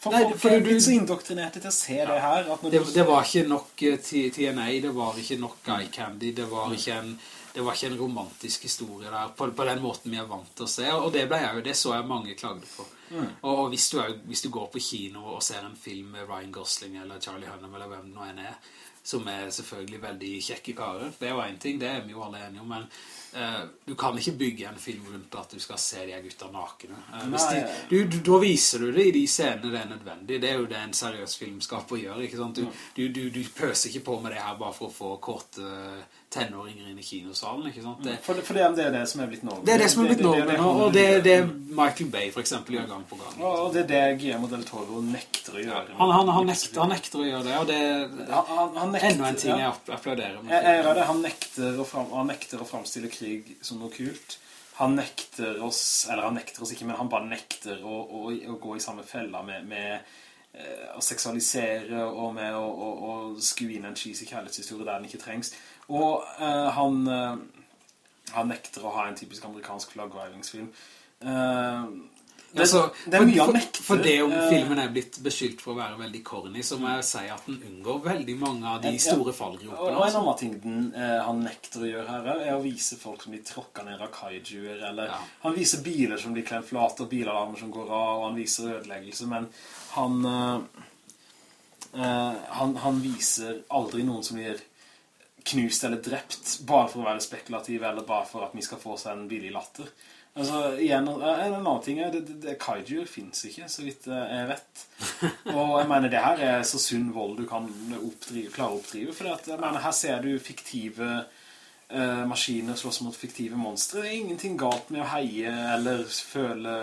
For Nei, folk er du- så indoktrinerte til å se det her, at Det, du... det var ikke nok eh, TNA, det var ikke nok Guy Candy, det var ikke en, det var ikke en romantisk historie der, på, på den måten vi er vant til å se, og det ble jeg jo, det så jeg mange klagde på. Og, og hvis, du er, hvis du går på kino og ser en film med Ryan Gosling eller Charlie Hunnam eller hvem det nå enn er, som er selvfølgelig veldig kjekke karer, det er jo en ting, det er vi jo alle enige om, men uh, du kan ikke bygge en film rundt at du skal se de gutta nakene. Uh, de, du, du, da viser du det i de scenene det er nødvendig. Det er jo det en seriøs filmskaper gjør, ikke sant? Du, du, du, pøser ikke på med det her bare for å få kåte tenåringer inn i kinosalen, ikke sant? Det, For, for det, det er det som er blitt normen. det er det som er blitt normen, og det er det Michael Bay for eksempel gjør gang på gang. Og det er det Guillermo del Toro nekter å gjøre. Han, han, han, nekter, han nekter å gjøre det, og det er enda en ting jeg applauderer. Jeg, jeg det. Han nekter, fram, han nekter å framstille krig som noe kult. Han nekter oss, eller han nekter oss ikke, men han bare nekter å, å, å gå i samme fella med, med eh, å seksualisere og med å, å, å skue inn en cheesy kjærlighetshistorie der den ikke trengs. Og uh, han, uh, han nekter å ha en typisk amerikansk flaggdrivingsfilm. Uh, det, Altså, det er mye han nekter. for det om eh, filmen er blitt beskyldt for å være veldig corny, så må jeg si at den unngår veldig mange av de store fallgropene. og en Altså. annen ting den, eh, han nekter å gjøre her er å vise folk som blir tråkket ned av kaijuer, eller Ja. han viser biler som blir klemt flate, og bilalarmer som går av, og han viser ødeleggelse, men han, eh, eh, han, han viser aldri noen som blir knust eller drept, bare for å være spekulativ, eller bare for at vi skal få seg en billig latter. Altså, igjen, eh, en annen ting er, det, det, det kaiju finnes ikke, så vidt eh, jeg vet. (laughs) Og jeg mener, det her er så sunn vold du kan oppdrive, klare å oppdrive, for at, jeg mener, her ser du fiktive eh, maskiner slåss mot fiktive monstre. Det er ingenting galt med å heie eller føle,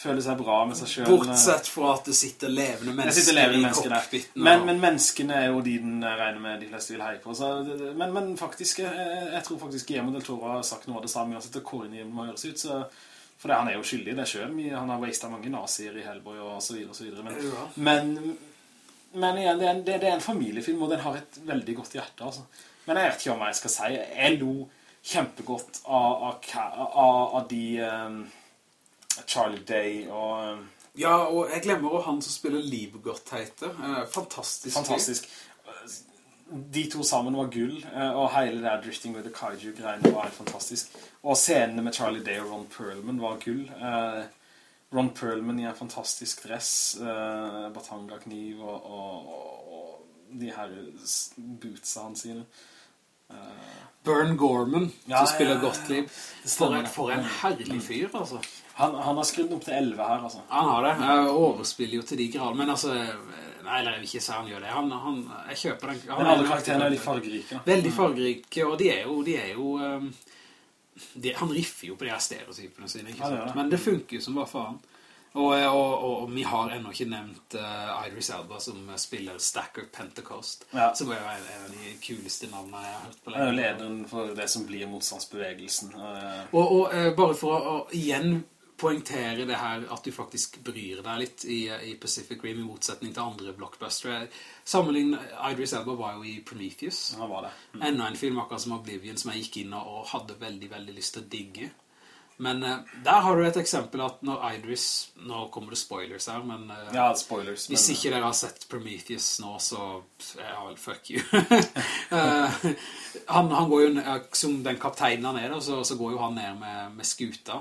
føle seg bra med seg selv. Bortsett fra at det sitter levende mennesker sitter levende i mennesker der. cockpiten. Men, men menneskene er jo de den regner med de fleste vil heie på. Så, men, men faktisk, jeg, jeg tror faktisk Guillermo del Toro har sagt noe av det samme, uansett hvor corny må høres ut. Så, for det, han er jo skyldig i det selv. Han har wastet mange nazier i Hellboy og så videre og så videre. Men, Ja. men, men igjen, det er, en, det er en familiefilm, og den har et veldig godt hjerte. Altså. Men jeg vet ikke hva jeg skal si. Jeg lo kjempegodt av, av, av, av de um, Charlie Day og um, Ja, og jeg glemmer også han som spiller Liebgott heter. Eh, fantastisk. Fantastisk. De to sammen var gull, eh, og hele det der Drifting with the Kaiju-greiene var helt fantastisk. Og scenene med Charlie Day og Ron Perlman var gull. Eh, Ron Perlman i en fantastisk dress, eh, batanga-kniv og, og, og, de her bootsa hans sine. Burn Gorman, Ja, som spiller ja, ja, ja. Gottlieb. Det For en, for en herlig fyr, altså. Han, han har skrudd opp til 11 her, altså. Han har det. Jeg overspiller jo til de grader, men altså... Nei, eller jeg vil ikke si han gjør det. Han, han, jeg kjøper den. han Men alle er- karakterene er litt fargerike. da. Veldig fargerike, og de er jo... De er jo um, de, han riffer jo på de her stereotypene sine, ikke Ja, sant? det. Men det funker jo som bare faen. Og, og, og, og vi har enda ikke nevnt uh, Idris Elba som spiller Stacker Pentecost, Ja. som er en, en av de kuleste navnene jeg har hørt på Han er lenge. lederen for det som blir motstandsbevegelsen. Uh, Og, eh, bare for å igjen poengtere det her at du faktisk bryr deg litt i, i Pacific Rim i motsetning til andre blockbuster. Sammenlign Idris Elba var jo i Prometheus. Ja, var det. Enda en film akkurat som Oblivion som jeg gikk inn og og hadde veldig, veldig lyst til å digge. Men eh, der har du et eksempel at når Idris, nå kommer det spoilers her, men eh, Ja, spoilers. hvis men- ikke dere har sett Prometheus nå, så ja vel, fuck you. (laughs) Eh, han, han går jo, som den kapteinen han er da, så, så går jo han ned med, med skuta.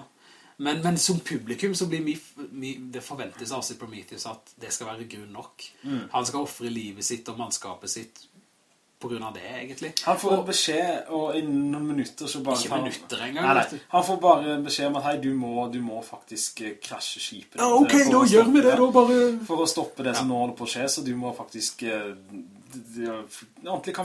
Men, men som publikum så blir vi, vi, det forventes av i Prometheus at det skal være grunn nok. Mm. Han skal offre livet sitt og mannskapet sitt på grunn av det, egentlig. Han får og, beskjed, og innen noen minutter så bare... Ikke minutter engang, Nei, nei. Han får bare beskjed om at, hei, du må, du må faktisk eh, krasje skipet. Ja, ok, eh, da gjør vi det, da bare... For å stoppe det som nå holder på å skje, så du må faktisk... d- ordentlig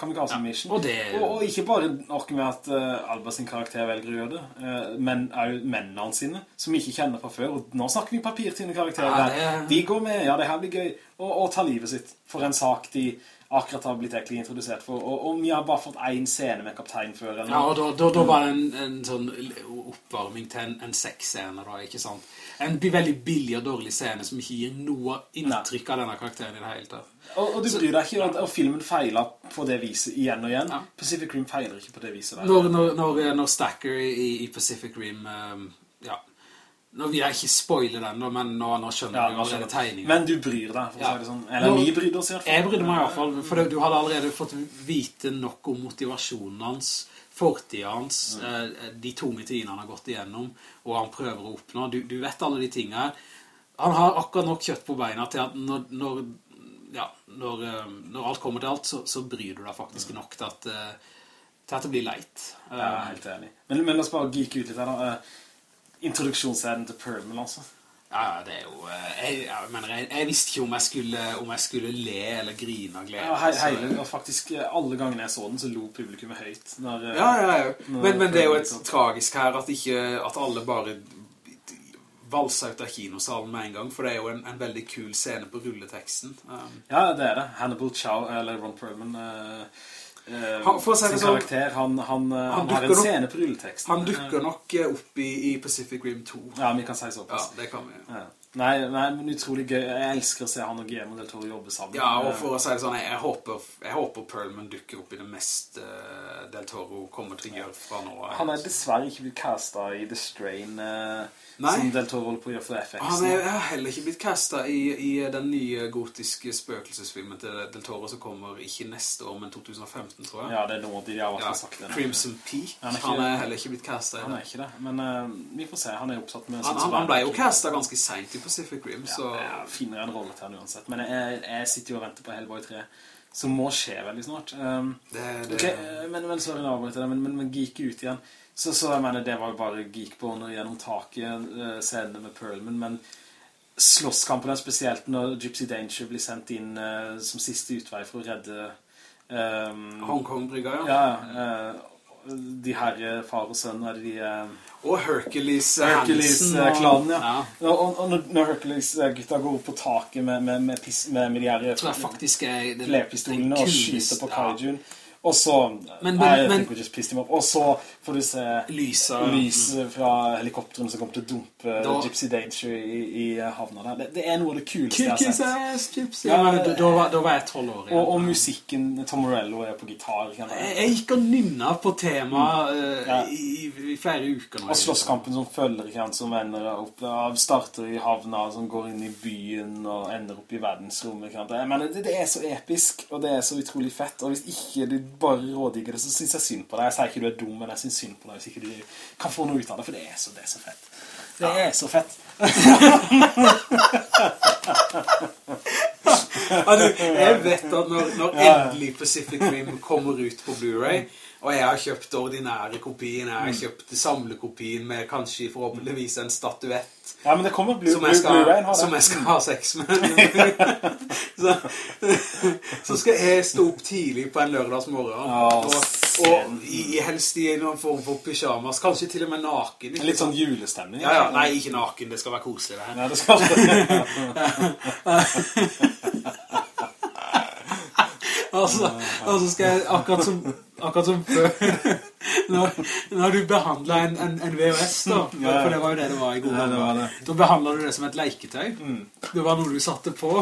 kamikaze-mission. Ja. og det- og, og ikke bare nok med at uh, Alba sin karakter velger å gjøre det, uh, men er jo mennene sine, som vi ikke kjenner fra før. Og nå snakker vi papirtynne karakterer. Ja, det- De går med, ja, det her blir gøy, og, og tar livet sitt for en sak de akkurat har blitt egentlig introdusert for. Og, og vi har bare fått en scene med kaptein før. Eller? Ja, og da, da, da var det en, en sånn oppvarming til en, en sexscene da, ikke sant? En veldig billig og dårlig scene som ikke gir noe inntrykk av denne karakteren i det hele tatt. Og, og du bryr deg ikke, om og filmen feiler på det viset igjen og igjen. Ja. Pacific Rim feiler ikke på det viset der. Når, når, når, når Stacker i, i Pacific Rim, um, ja, nå vil jeg ikke spoile den, men nå, nå skjønner Ja, du allerede tegningen. Men du bryr deg, for å Ja. si det sånn. Eller Nå- vi bryr oss i hvert fall. Jeg brydde meg i hvert fall, for du hadde allerede fått vite nok om motivasjonen hans, fortiden hans, eh, de tunge tidene han har gått igjennom, og han prøver å oppnå. Du, du vet alle de tingene. Han har akkurat nok kjøtt på beina til at når, når, ja, når, eh, når alt kommer til alt, så, så bryr du deg faktisk nok til at, eh, til at det blir leit. Ja, jeg er helt enig. Men, men la oss bare geeke ut litt her da. Introduksjonsscenen til Perlman, altså. Ja, det er jo... eh, Jeg, jeg, mener, jeg, jeg visste ikke om jeg, skulle, om jeg skulle le eller grine av glede. Ja, he hele, og faktisk eh, alle gangene jeg så den, så lo publikummet høyt. Når, eh, Ja, ja, ja. Men, men det er jo et tragisk her at, ikke, at alle bare valser ut av kinosalen med en gang, for det er jo en, en veldig kul scene på rulleteksten. Um, Ja, det er det. Hannibal Chow, eller Ron Perlman, eh, Han- for å si det sin sånn, karakter, han, han, eh, han han har en sceneprylltekst scene på rulleteksten. han dukker nok eh, opp i, i Pacific Rim 2. Ja, vi kan si såpass. Ja, det kan vi. Ja. Nei, nei, men utrolig gøy. Jeg elsker å se han og Guillermo del Toro jobbe sammen. Ja, og for å si det sånn, jeg, håper, jeg håper Perlman dukker opp i det mest uh, Del Toro kommer til å gjøre fra nå. Han er dessverre ikke blitt castet i The Strain, uh, som Del Toro holder på å gjøre for FX. Han er, er heller ikke blitt castet i, i den nye gotiske spøkelsesfilmen til Del Toro som kommer ikke neste år, men 2015, tror jeg. Ja, det er noe de har Ja, sagt det. Crimson Peak. Han Han er er, heller ikke blitt castet i Han er ikke det, men uh, vi får se. Han er oppsatt med... Han, han, han ble jo castet ganske sent i Pacific Rim, så... Ja, jeg finner en rolle til han uansett. Men jeg, jeg sitter jo og venter på Hellboy 3, som må skje veldig snart. Um, Det, det, ok, eh, men, men sorry, avbryter det, men, men, men geek ut igjen. Så, så jeg mener, det var jo bare geekboner gjennom taket, uh, scenene med Perlman, men slåsskampen er spesielt når Gypsy Danger blir sendt inn uh, som siste utvei for å redde um, Hongkong-brygga, ja. Ja, eh, de her eh, far og sønn er de eh, Og Hercules eh, Hansen. Hercules-klanen, ja. ja. Og, og, og når- Hercules-gutta går opp på taket med, med, med, med, med de her tror jeg faktisk er flerpistolene og skyter på kaijun. Og så Men- men- Nei, jeg men- just pissed him off. Og så får du se lyset lys fra helikopteren som kommer til å dumpe Da- Gypsy Danger i, i havna der. Det, det er noe av det kuleste jeg har sett. ass, Gypsy. Ja, men- da, da, var- da var jeg 12 år igjen. Og, og musikken, Tom Morello er på gitar. Jeg. Jeg, gikk og nynna på tema mm. Ja. i, i flere uker nå. Og slåsskampen som følger ikke som ender opp av starter i havna, som går inn i byen og ender opp i verdensrommet. Ikke sant? Det, det er så episk, og det er så utrolig fett. Og hvis ikke du bare rådigger det, så synes jeg synd på deg. Jeg sier ikke du er dum, men jeg synes synd på deg hvis ikke du kan få noe ut av det, for det er så, det er så fett. Det er så fett. Ja, du, jeg vet at når, når endelig Pacific Rim kommer ut på Blu-ray, og jeg har kjøpt ordinære kopien, jeg har kjøpt samlekopien med kanskje forhåpentligvis en statuett, Ja, men det kommer Blue, som jeg, skal, har det. som jeg skal ha sex med. (laughs) så, (laughs) så skal jeg stå opp tidlig på en lørdagsmorgen, og, og i, helst i noen form for pyjamas, kanskje til og med naken. Litt sånn julestemning. Ja, ja, nei, ikke naken, det skal være koselig det her. Ja, det skal (laughs) Altså, altså skal jeg, akkurat som, akkurat som før, når, når du behandlet en, en, en VHS da, (laughs) Ja, for det var jo det det var i gode Ja, det det. Mm. Da behandlet du det som et leiketøy. Det var noe du satte på,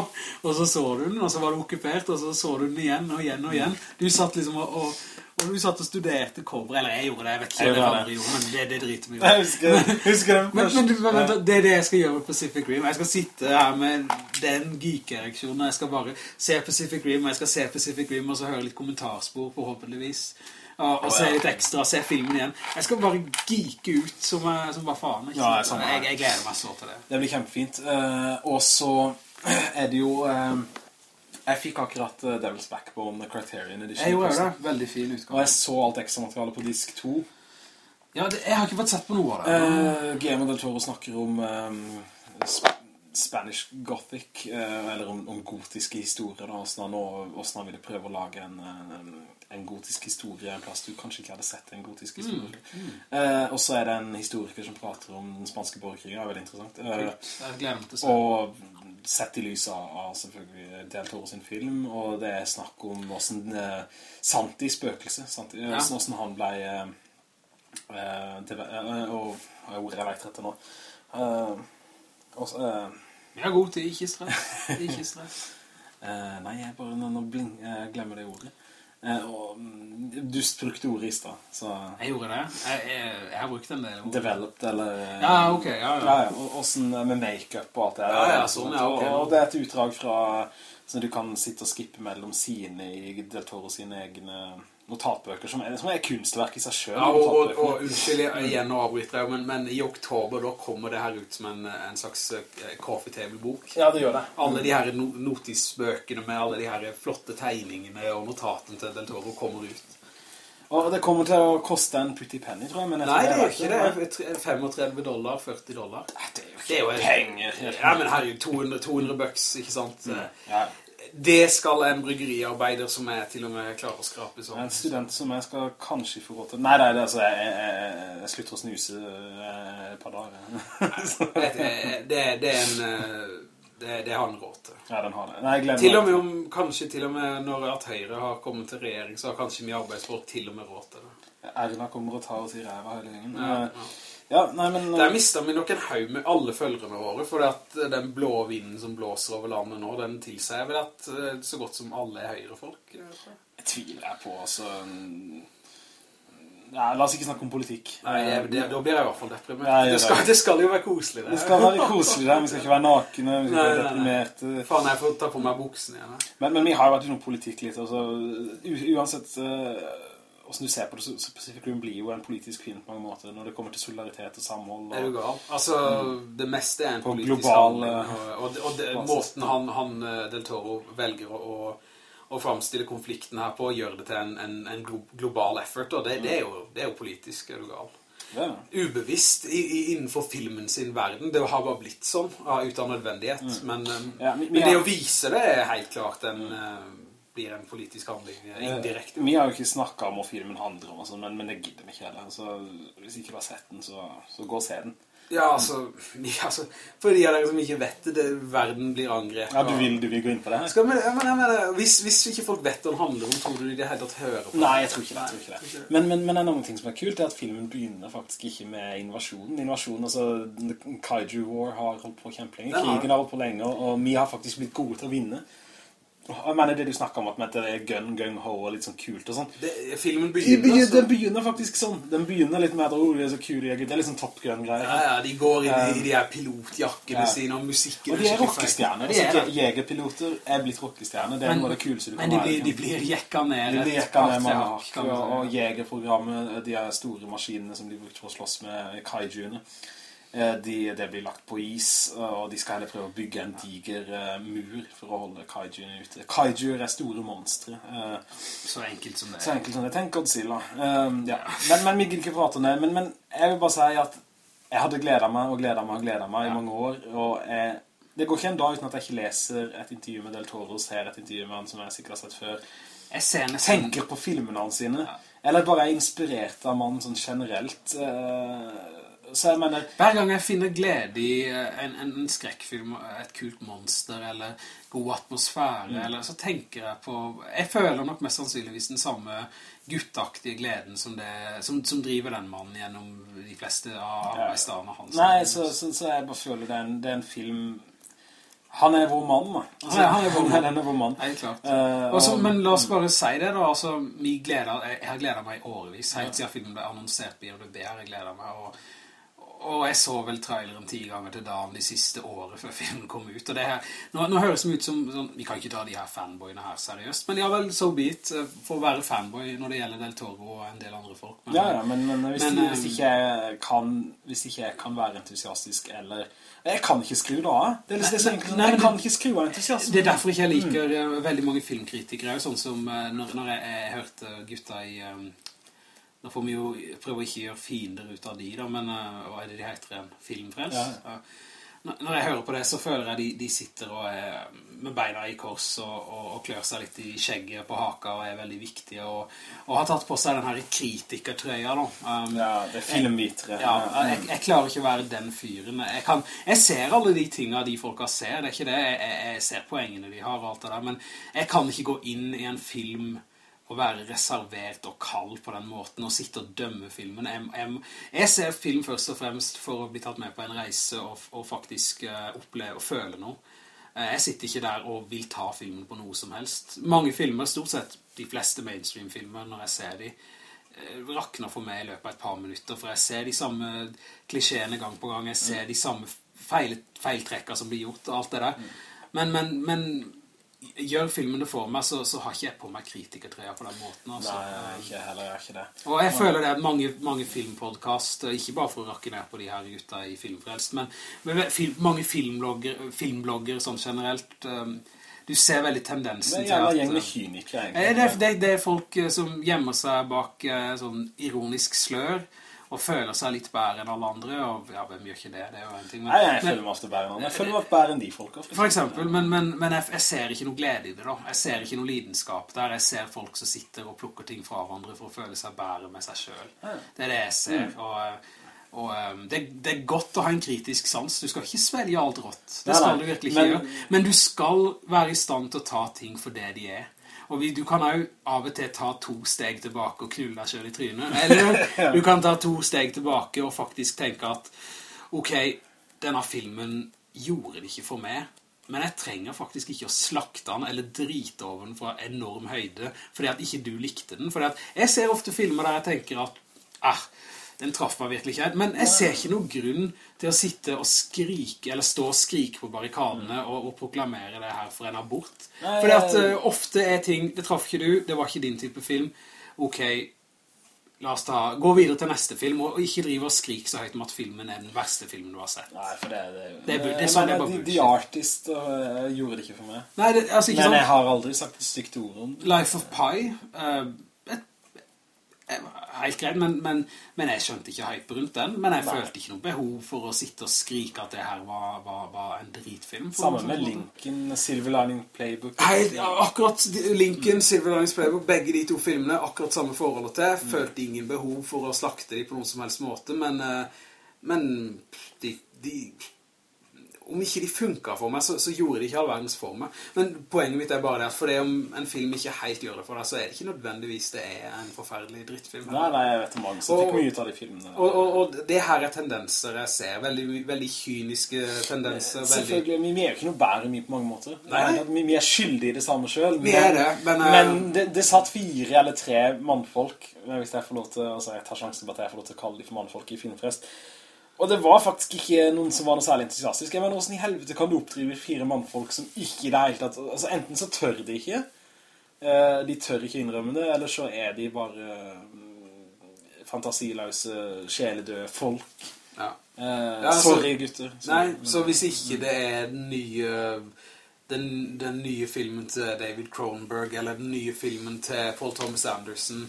og så så du den, og så var det okkupert, og så så du den igjen og igjen og igjen. Du satt liksom og, og, og du satt og studerte cover, eller jeg gjorde det, jeg vet ikke hva det gjorde andre gjorde, men det, det driter meg. (laughs) Jeg husker, husker den Men, men, men, men det er det jeg skal gjøre med Pacific Rim. Jeg skal sitte her med den geek-ereksjonen. Jeg skal bare se Pacific Rim, og jeg skal se Pacific Rim, og så høre litt kommentarspor, forhåpentligvis. Og, og se litt ekstra, se filmen igjen. Jeg skal bare geeke ut som, eh, som bare faen. Ikke? Ja, sant? jeg, jeg gleder meg så til det. Det blir kjempefint. Uh, og så er det jo... eh, jeg fikk akkurat eh, Devil's Backbone Criterion Edition. Jeg gjorde det. Veldig fin Og jeg så alt ekstra materiale på disk 2. Ja, det, jeg har ikke fått sett på noe av det. Uh, Guillermo del Toro snakker om um, sp Spanish Gothic, uh, eller om, om gotiske historier, da, hvordan han, hvordan han ville prøve å lage en, en, en gotisk historie, en plass du kanskje ikke hadde sett en gotisk historie. Eh, og så er det en historiker som prater om den spanske borgerkrigen, det er veldig interessant. Eh, Jeg glemte meg å se. og sett i lys av, selvfølgelig Del Toro sin film, og det er snakk om hvordan eh, Santi spøkelse, Santi, eh, Ja. hvordan, han ble eh, til, det, eh, og er ordet jeg vet etter nå. Eh, og så, eh, Ja, god tid. Ikke stress. Ikke stress. (laughs) eh, nei, jeg bare nå, nå bling, jeg glemmer det ordet. Eh, og mm, du brukte ordet i sted, så Jeg gjorde det. Jeg, jeg, jeg har brukt en del. ord. developed, eller... Ja, ok, ja, ja. Ja, ja, og sånn med make-up og alt det. Ja, ja, sånn, ja, ok. og, og det er et utdrag fra så du kan sitte og skippe mellom sine i Del Toro sine egne notatbøker, som er, som er kunstverk i seg selv. Ja, og, og, og unnskyld jeg- igjen å avbryte deg, men, men i oktober da kommer det her ut som en, en slags eh, coffee table-bok. ja, det gjør det. Alle de her no notisbøkene med alle de her flotte tegningene og notaten til Del Toro kommer ut. Og det kommer til å koste en pretty penny, tror jeg. Men jeg Nei, det er jo ikke det. Det er 35 dollar, 40 dollar. Det er jo Det er jo ikke penger. Ja, men herregud, 200, 200 bucks, ikke sant? Ja, Det skal en bryggeriarbeider som er til og med klar å skrape sånn. en student som jeg skal kanskje få gå til. Nei, nei, det, altså, jeg, jeg, jeg slutter å snuse eh, et par dager. Det, det er en... eh, Det, det har han råd til. ja, den har det. Nei, jeg Til og med om, kanskje til og med når at Høyre har kommet til regjering, så har kanskje mye arbeidsfolk til og med råd til det. Erna kommer og tar oss i ræva hele gjengen. Ja, Eh, ja. Ja, nei, men... Der mistet vi nok en haug med alle følgerne våre, for at den blå vinden som blåser over landet nå, den tilsier vel at eh, så godt som alle er høyrefolk. folk jeg. Tviler jeg på, altså... Ja, la oss ikke snakke om politikk. Nei, det, da blir jeg i hvert fall deprimert. Ja, det, skal, det skal jo være koselig. Det Det skal være koselig der, vi skal ikke være nakne, vi skal Nei, være nei, nei. deprimerte. Faen, jeg får ta på meg buksen igjen. Men, men vi har jo vært innom politikk litt, altså, uansett uh, hvordan du ser på det, så, Pacific Rim blir jo en politisk film på mange måter, når det kommer til solidaritet og samhold. Er du Og, gal? Altså, det meste er en politisk global, handling, eh, og, og, og det, måten han, han eh, Del Toro velger å, å, framstille konflikten her på, og gjøre det til en, en, en global effort, og det, det, er jo, det er jo politisk, er du gal? ja. Ubevisst i, i, innenfor filmen sin verden, det har bare blitt sånn, uten nødvendighet. Mm. men, Mm. Ja, men, men det ja. å vise det er helt klart en, eh, blir en politisk handling, eh, indirekte. Vi har jo ikke snakket om hva filmen handler om, og sånn, men, men det gidder vi ikke heller. Så hvis ikke du har sett den, så, så gå og se den. Ja, altså, altså, for de av dere som ikke vet det, verden blir angrepet. Ja, du vil, du vil gå inn på det her? Vi, jeg mener, jeg mener, hvis, hvis ikke folk vet hva den handler om, tror du de det hele tatt hører på? Nei, jeg tror ikke det. Tror ikke det. Men, men, men en annen ting som er kult, er at filmen begynner faktisk ikke med invasjonen. Invasjonen, altså Kaiju War har holdt på kjempelenge. Den har Krigen har holdt på lenge, og vi har faktisk blitt gode til å vinne. Jeg mener det du snakker om, at det er gun, gung, ho og litt sånn kult og sånn. Filmen begynner, begynner, så... den begynner faktisk sånn. Den begynner litt med at, oh, det er så kul, det er litt sånn Top Gun-greier. Ja, ja, de går inn i, i de her pilotjakkene Ja. sine, og musikken Og de er rockestjerner. De er Altså, jegerpiloter er blitt rockestjerner. Det er Men- noe av det kuleste du kan Men de være. blir, de blir jekka ned. De blir jekka ned med man og, og jegerprogrammet, de er store maskinene som de brukte for å slåss med kaijuene. Eh, De, det blir lagt på is, og de skal heller prøve å bygge en diger eh, mur for å holde kaijuene ute. Kaijuer er store monstre. eh, Så enkelt som det så er. enkelt som det. Tenk Godzilla. Ja. men, men vi gidder ikke prate om det. Men, men jeg vil bare si at jeg hadde gledet meg og gledet meg og gledet meg i mange år. Og jeg, det går ikke en dag uten at jeg ikke leser et intervju med Del Toro, ser et intervju med han som jeg sikkert har sett før. Jeg ser nesten... Tenker på filmene hans sine. eller bare er inspirert av mannen sånn generelt. Eh, så jeg mener... Hver gang jeg finner glede i eh, en, en, skrekkfilm, et kult monster, eller god atmosfære, mm. eller, så tenker jeg på... Jeg føler nok mest sannsynligvis den samme guttaktige gleden som, det, som, som driver den mannen gjennom de fleste av arbeidsdagene hans. Nei, så, så, så, jeg bare føler det er en, det er en film han er vår mann, da. Altså, ja, han er vår mann. Er vår mann. Nei, klart. Uh, Også, men la oss bare si det da, altså, gleder, jeg har gledet meg i årevis, helt siden filmen ble annonsert på IMDb har jeg gledet meg, og, og jeg så vel traileren ti ganger til dagen de siste året før filmen kom ut, og det her, nå, nå høres det ut som, sånn, vi kan ikke ta de her fanboyene her seriøst, men ja vel, so be it, eh, for å være fanboy når det gjelder Del Toro og en del andre folk. Men, ja, ja, men, men, hvis, men, hvis, ikke jeg kan, hvis ikke jeg kan være entusiastisk, eller jeg kan ikke skru det av. Det er liksom det enkelt. Nei, jeg kan ikke skru av entusiasme. Det er derfor ikke jeg liker mm. veldig mange filmkritikere, sånn som eh, når, når jeg, jeg, hørte gutta i... Um, nå får vi jo prøve å ikke gjøre fiender ut av de da, men hva er det de heter igjen? Filmfrels? Ja. Når jeg hører på det, så føler jeg de, de sitter og er med beina i kors og, og, og, klør seg litt i skjegget på haka og er veldig viktige og, og har tatt på seg den her kritikertrøya da. Um, ja, det er filmvitere. Ja, jeg, jeg, klarer ikke å være den fyren. Jeg, kan, jeg ser alle de tingene de folka ser, det er ikke det. Jeg, jeg ser poengene de har og alt det der, men jeg kan ikke gå inn i en film å være reservert og kald på den måten, og sitte og dømme filmen. Jeg, jeg, jeg, ser film først og fremst for å bli tatt med på en reise og, og faktisk uh, oppleve og føle noe. Uh, jeg sitter ikke der og vil ta filmen på noe som helst. Mange filmer, stort sett de fleste mainstream-filmer, når jeg ser de, uh, rakner for meg i løpet av et par minutter, for jeg ser de samme klisjeene gang på gang, jeg ser de samme feil, feiltrekker som blir gjort, og alt det der. Mm. Men, men, men gjør filmene for meg, så, så har ikke jeg på meg kritikertrøya på den måten. Altså. Nei, ikke heller, jeg ikke det. Og jeg føler det er mange, mange filmpodcast, ikke bare for å rakke ned på de her gutta i Filmfrelst, men, men film, mange filmblogger, filmblogger sånn generelt, um, du ser veldig tendensen til at... Det er gjerne kynikere, egentlig. Det, det, det, er folk eh, som gjemmer seg bak sånn ironisk slør, og føler seg litt bedre enn alle andre, og ja, hvem gjør ikke det? Det er jo en ting. Men, Nei, jeg føler meg ofte bedre enn andre. Jeg føler meg bedre enn de folk. For, for eksempel, men, men, men jeg, jeg, ser ikke noe glede i det da. Jeg ser ikke noe lidenskap der. Jeg ser folk som sitter og plukker ting fra hverandre for å føle seg bedre med seg selv. Det er det jeg ser, mm. og... Og um, det, det, er godt å ha en kritisk sans. Du skal ikke svelge alt rått. Det skal du virkelig ikke men, gjøre. Men du skal være i stand til å ta ting for det de er. Og vi, du kan jo av og til ta to steg tilbake og knulle deg selv i trynet. (laughs) Eller du kan ta to steg tilbake og faktisk tenke at ok, denne filmen gjorde det ikke for meg, men jeg trenger faktisk ikke å slakte den eller drite over den fra enorm høyde fordi at ikke du likte den. Fordi at jeg ser ofte filmer der jeg tenker at ah, den traff meg virkelig ikke. Men jeg ser ikke noen grunn til å sitte og skrike, eller stå og skrike på barrikadene og, og proklamere det her for en abort. Nei, Fordi at uh, ofte er ting, det traff ikke du, det var ikke din type film. Ok, la oss ta, gå videre til neste film, og ikke drive og skrike så høyt om at filmen er den verste filmen du har sett. Nei, for det, det, det, det, det, er sånn det bare bullshit. The Artist uh, gjorde det ikke for meg. Nei, altså, ikke Men jeg har aldri sagt et stygt ord om Life of Pi, uh, helt greit, men, men, men, jeg skjønte ikke hype rundt den, men jeg Nei. følte ikke noe behov for å sitte og skrike at det her var, var, var en dritfilm. Sammen med Lincoln, Silver Lining Playbook. Hei, akkurat Lincoln, Silver Lining Playbook, begge de to filmene, akkurat samme forhold til. Jeg mm. følte ingen behov for å slakte de på noen som helst måte, men, eh, men de, de om ikke de funket for meg, så, så, gjorde de ikke all verdens for meg. Men poenget mitt er bare det at for det om en film ikke helt gjør det for deg, så er det ikke nødvendigvis det er en forferdelig drittfilm. Nei, nei, jeg vet om mange som fikk mye ut av de filmene. Og, og, og, det her er tendenser jeg ser, veldig, veldig kyniske tendenser. Selvfølgelig, veldig... vi er jo ikke noe bedre mye på mange måter. Nei. Vi, vi er skyldige i det samme selv. Vi er det, men... Uh... Men det, det, satt fire eller tre mannfolk, hvis jeg får lov til, altså jeg tar sjansen på at jeg får lov til å kalle de for mannfolk i filmfrest, og det var faktisk ikke noen som var noe særlig entusiastisk. Jeg mener, hvordan i helvete kan du oppdrive fire mannfolk som ikke i det hele tatt... Altså, enten så tør de ikke, eh, de tør ikke innrømme det, eller så er de bare mm, fantasiløse, sjeledøde folk. Ja. Eh, ja, sorry, gutter. Sorry. Nei, så hvis ikke det er den nye... Den, den nye filmen til David Cronenberg, eller den nye filmen til Paul Thomas Anderson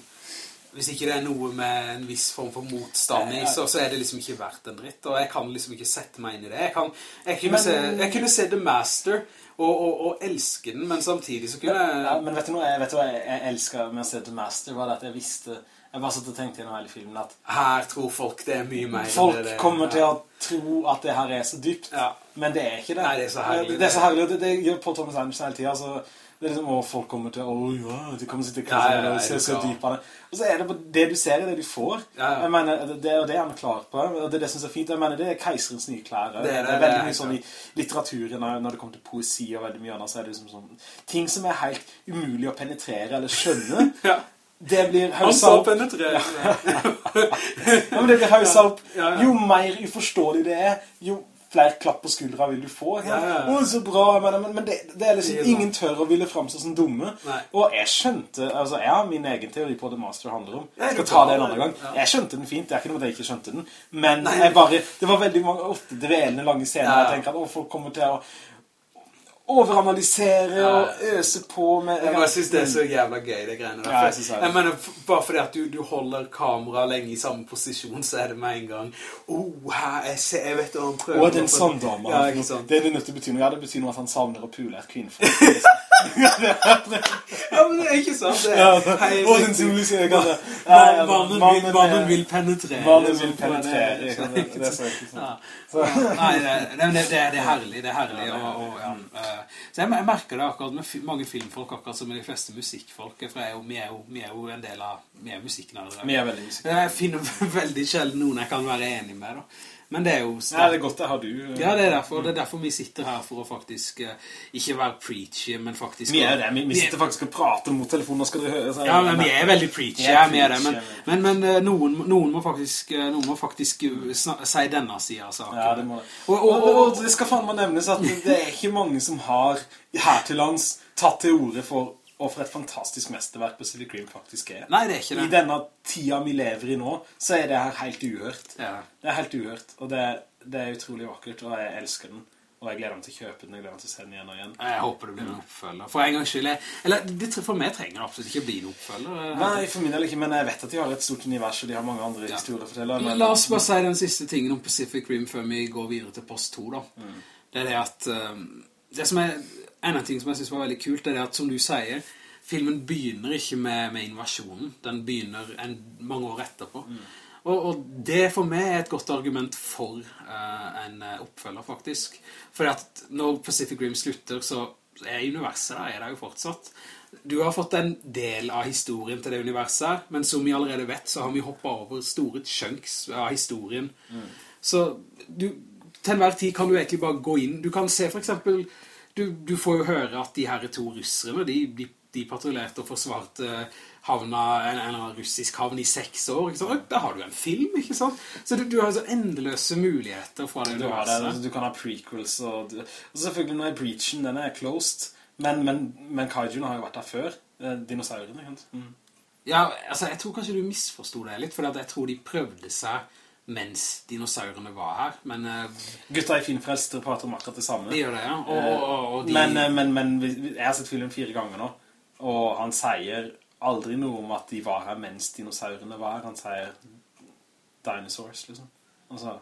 hvis ikke det er noe med en viss form for motstand i, så, så, er det liksom ikke verdt en dritt, og jeg kan liksom ikke sette meg inn i det. Jeg, kan, jeg, kunne, men, se, jeg kunne, se, The Master og, og, og, elske den, men samtidig så kunne jeg... Ja, men vet du noe, jeg, vet du hva jeg, jeg elsket med å se The Master, var det at jeg visste Jeg bare satt og tenkte gjennom hele filmen at Her tror folk det er mye mer folk det det er. kommer til å tro at det her er så dypt, Ja. men det er ikke det. Nei, det er så herlig. Det er så herlig, og det, det gjør Paul Thomas Anderson hele tiden, altså, det er liksom, å, folk kommer til, å ja, de kommer til å Ja, ja, ja, se så dypt på det. Og så er det det du ser, er det du får. Jeg mener, det, det er det han er klar på, og det er det som er fint. Jeg mener, det er keiserens nye klær. Det, Det er det, er det veldig mye sånn i litteraturen, når, det kommer til poesi og veldig mye annet, så er det liksom sånn, ting som er helt umulig å penetrere eller skjønne. (laughs) Ja. Det blir Han sa opp. penetrere. (laughs) Ja, men det blir hausa opp. Jo mer uforståelig det er, jo flere klapp på skuldra vil du få. Ja, ja, ja. Så bra, mener, men, men det, det er liksom Det er ingen tør å ville framstå som dumme. Nei. Og jeg skjønte, altså jeg har min egen teori på The Master handler om. Jeg skal ta det en annen gang. Jeg skjønte den fint, det er ikke noe at jeg ikke skjønte den. Men Nei. jeg bare, det var veldig mange, ofte dvelende lange scener. Jeg tenker at å, folk kommer til å overanalysere Ja. og øse på med... Jeg bare synes det er så jævla gøy, det greiene der. Ja, jeg jeg, det er jeg mener, bare fordi at du, du holder kamera lenge i samme posisjon, så er det med en gang Oh, her, jeg, ser, jeg vet hva han prøver Og den på. sånn dame. Ja, sant. Det er nødt til å bety noe. Ja, det betyr noe at han savner å pule et kvinnfolk. (laughs) Ja, men det er ikke sant. Det Ja, er helt og den symboliserer kanskje Mannen, vil, er- penetrere. Mannen liksom, vil penetrere. det- penetrere. det. Det er så ikke sant. Ja. Nei, det, det, det, det, det er herlig, det er herlig. Og, og, eh, Så jeg, jeg merker det akkurat med mange filmfolk, akkurat som med de fleste musikkfolk, for jeg er jo, vi, er jo, vi er jo en del av vi er musikknerdere. Vi er veldig musikk. Jeg finner (laughs) veldig sjelden noen jeg kan være enig med, da. Men det er jo Ja, det er godt det har du. Ja, det er derfor, det er derfor vi sitter her for å faktisk eh, ikke være preachy, men faktisk Vi er det. Vi, vi sitter faktisk og prater mot telefonen, og skal dere høre. så- Ja, men vi er veldig preachy, ja, vi er det. Men, men, men eh, noen, noen må faktisk, eh, noen må faktisk eh, si denne siden av saken. Ja, det må det. Og, og, og, og det skal faen meg nevnes at det er ikke mange som har her til lands tatt til ordet for og for et fantastisk mesterverk Pacific Rim faktisk er. nei, det er ikke det. I denne tida vi lever i nå, så er det her helt uhørt. Ja. Det er helt uhørt, og det, det er utrolig vakkert, og jeg elsker den. Og jeg gleder meg til å kjøpe den, jeg gleder meg til å se den igjen og igjen. Jeg håper det blir en oppfølger. For en gang skyld jeg- Eller det, for meg trenger det absolutt ikke bli en oppfølger. Nei, for min del ikke, men jeg vet at de har et stort univers, og de har mange andre Ja. historier å fortelle. Men, La oss bare si den siste tingen om Pacific Rim før vi går videre til post 2 da. Mm. Det er det at um, det som er, en av ting som jeg synes var veldig kult, er at som du sier, filmen begynner ikke med, med invasjonen. Den begynner en, mange år etterpå. Mm. Og, og det for meg er et godt argument for uh, en eh, oppfølger faktisk. Fordi at når Pacific Rim slutter, så er universet der, er det jo fortsatt. Du har fått en del av historien til det universet men som vi allerede vet, så har vi hoppet over store chunks av historien. Så du, til enhver tid kan du egentlig bare gå inn. Du kan se for eksempel, du, du får jo høre at de her to russerne, de, de, de patrullerte og forsvarte havna, en, en russisk havn i seks år, ikke sant? Da har du en film, ikke sant? Så du, du har så endeløse muligheter fra det Du, har det, altså, du kan ha prequels, og, du, og selvfølgelig nå er Breachen, den er closed, men, men, men Kaijun har jo vært der før. Eh, Dinosaurene, ikke sant? Mm. Ja, altså, jeg tror kanskje du misforstod det litt, for jeg tror de prøvde seg mens dinosaurene var her, men eh, Gutta i Filmfrelst prater om akkurat det samme. de gjør det, ja. Og, og, og, og de... Men, eh, men, men jeg har sett filmen fire ganger nå, og han sier aldri noe om at de var her mens dinosaurene var her. Han sier dinosaurs, liksom. Altså,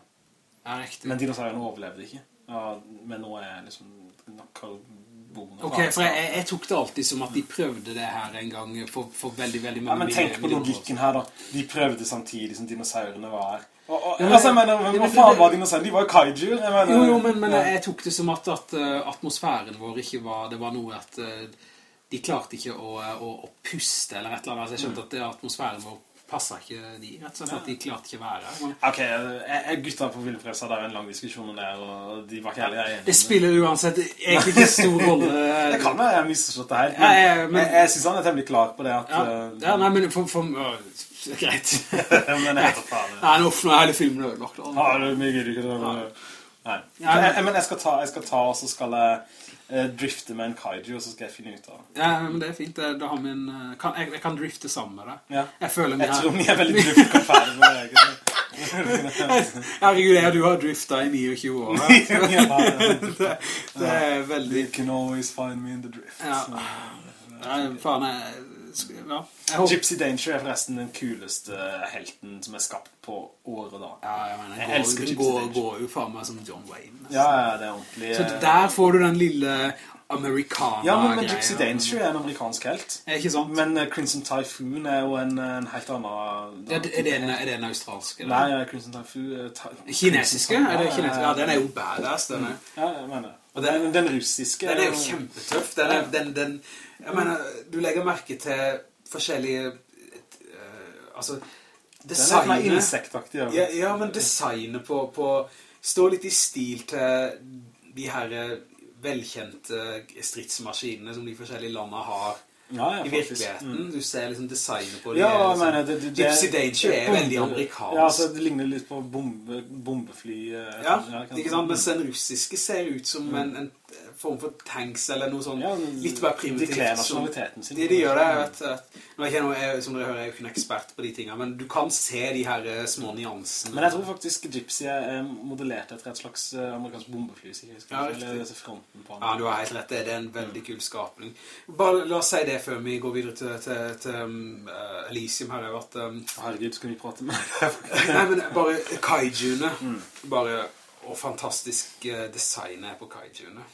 ja, riktig. men dinosaurene overlevde ikke. Ja, men nå er liksom nok karboner. Ok, for jeg, jeg tok det alltid som at de prøvde det her en gang for, for veldig, veldig Ja, mange men tenk på logikken her da. De prøvde samtidig som dinosaurene var her. Altså, jeg mener, hva faen var dinosaurene? De var kaiju. Mener, Jo, jo, men, men ja. jeg tok det som at, at uh, atmosfæren vår ikke var Det var noe at uh, de klarte ikke å, å, å puste eller et eller annet. Altså, jeg skjønte at det, atmosfæren vår passet ikke de, rett og slett at de klarte ikke å være her. Ok, jeg, jeg gutta på hadde jo en lang diskusjon om det og de var ikke heller enige. det spiller uansett egentlig ikke stor (laughs) rolle. Det kan være jeg har misforstått det her, men ja, men- jeg, jeg synes han er temmelig klar på det at... Ja, eh, ja nei, men for, for (laughs) Greit. men jeg vet faen. Nei, nå er hele filmen ødelagt. Ja, det er gøy, ikke det? Nei. Men- Jeg- skal ta, jeg skal ta, og så skal jeg eh, drifte med en kaiju, og så skal jeg finne ut av det. Ja, men det er fint. Da har vi en, uh, kan, jeg, jeg kan drifte sammen med deg. Ja. Jeg føler meg... Jeg tror vi er veldig driftkonferdig med deg. (laughs) Herregud, jeg, du har drifta i 29 år. (laughs) Det, det er veldig... You can always find me in the drift. Ja. Nei, faen, jeg, ja. Gypsy Danger er forresten den kuleste helten som er skapt på året da. Ja, jeg mener, Jeg den elsker Gypsy går, Danger. går jo for meg som John Wayne. Ja, ja, det er ordentlig. Så eh, der får du den lille amerikaner Ja, men, men Gypsy Danger er en amerikansk helt. Er ikke sant? Men uh, Crimson Typhoon er jo en, en helt annen... Ja, er, det en, er det en australsk? eller? Nei, ja, Crimson Typhoon... eh, ta- Kinesiske? Crimson- Er det ja, kinesiske? Ja, den er jo badass, den er. Ja, jeg mener. Og den, den russiske... Den er jo kjempetøff. Den er, den, den, jeg mener, du legger merke til forskjellige, uh, altså, Den er litt insektaktig. Ja. Ja, ja, men designet på, på, står litt i stil til de her eh, velkjente stridsmaskinene som de forskjellige landene har Ja, ja, i virkeligheten. virkeligheten. Du ser liksom designet på det. Ja, liksom. mener, det, det, Gypsy Danger er veldig amerikansk. Ja, altså, det ligner litt på bombe, bombefly. eh, Ja, ikke sant? Mens den russiske ser ut som en, en form for tanks eller noe sånn Ja, litt mer primitivt. De kler nasjonaliteten sin. Det de gjør det, jeg vet at, Nå er jeg jeg, som dere hører, jeg er jo ikke en ekspert på de tingene, men du kan se de her eh, små nyansene. Men jeg tror faktisk Gypsy er modellert etter et slags eh, amerikansk bombefly, sikkert. Ja, Eller disse fronten på den. Ja, du har helt rett, det er en veldig kul skapning. Bare la oss si det før vi går videre til, til, til um, eh, Elysium her, er at um, Herregud, skal vi prate med (laughs) deg? Nei, men bare kaijuene. Mm. Bare Og fantastisk designet design er på kaijuene.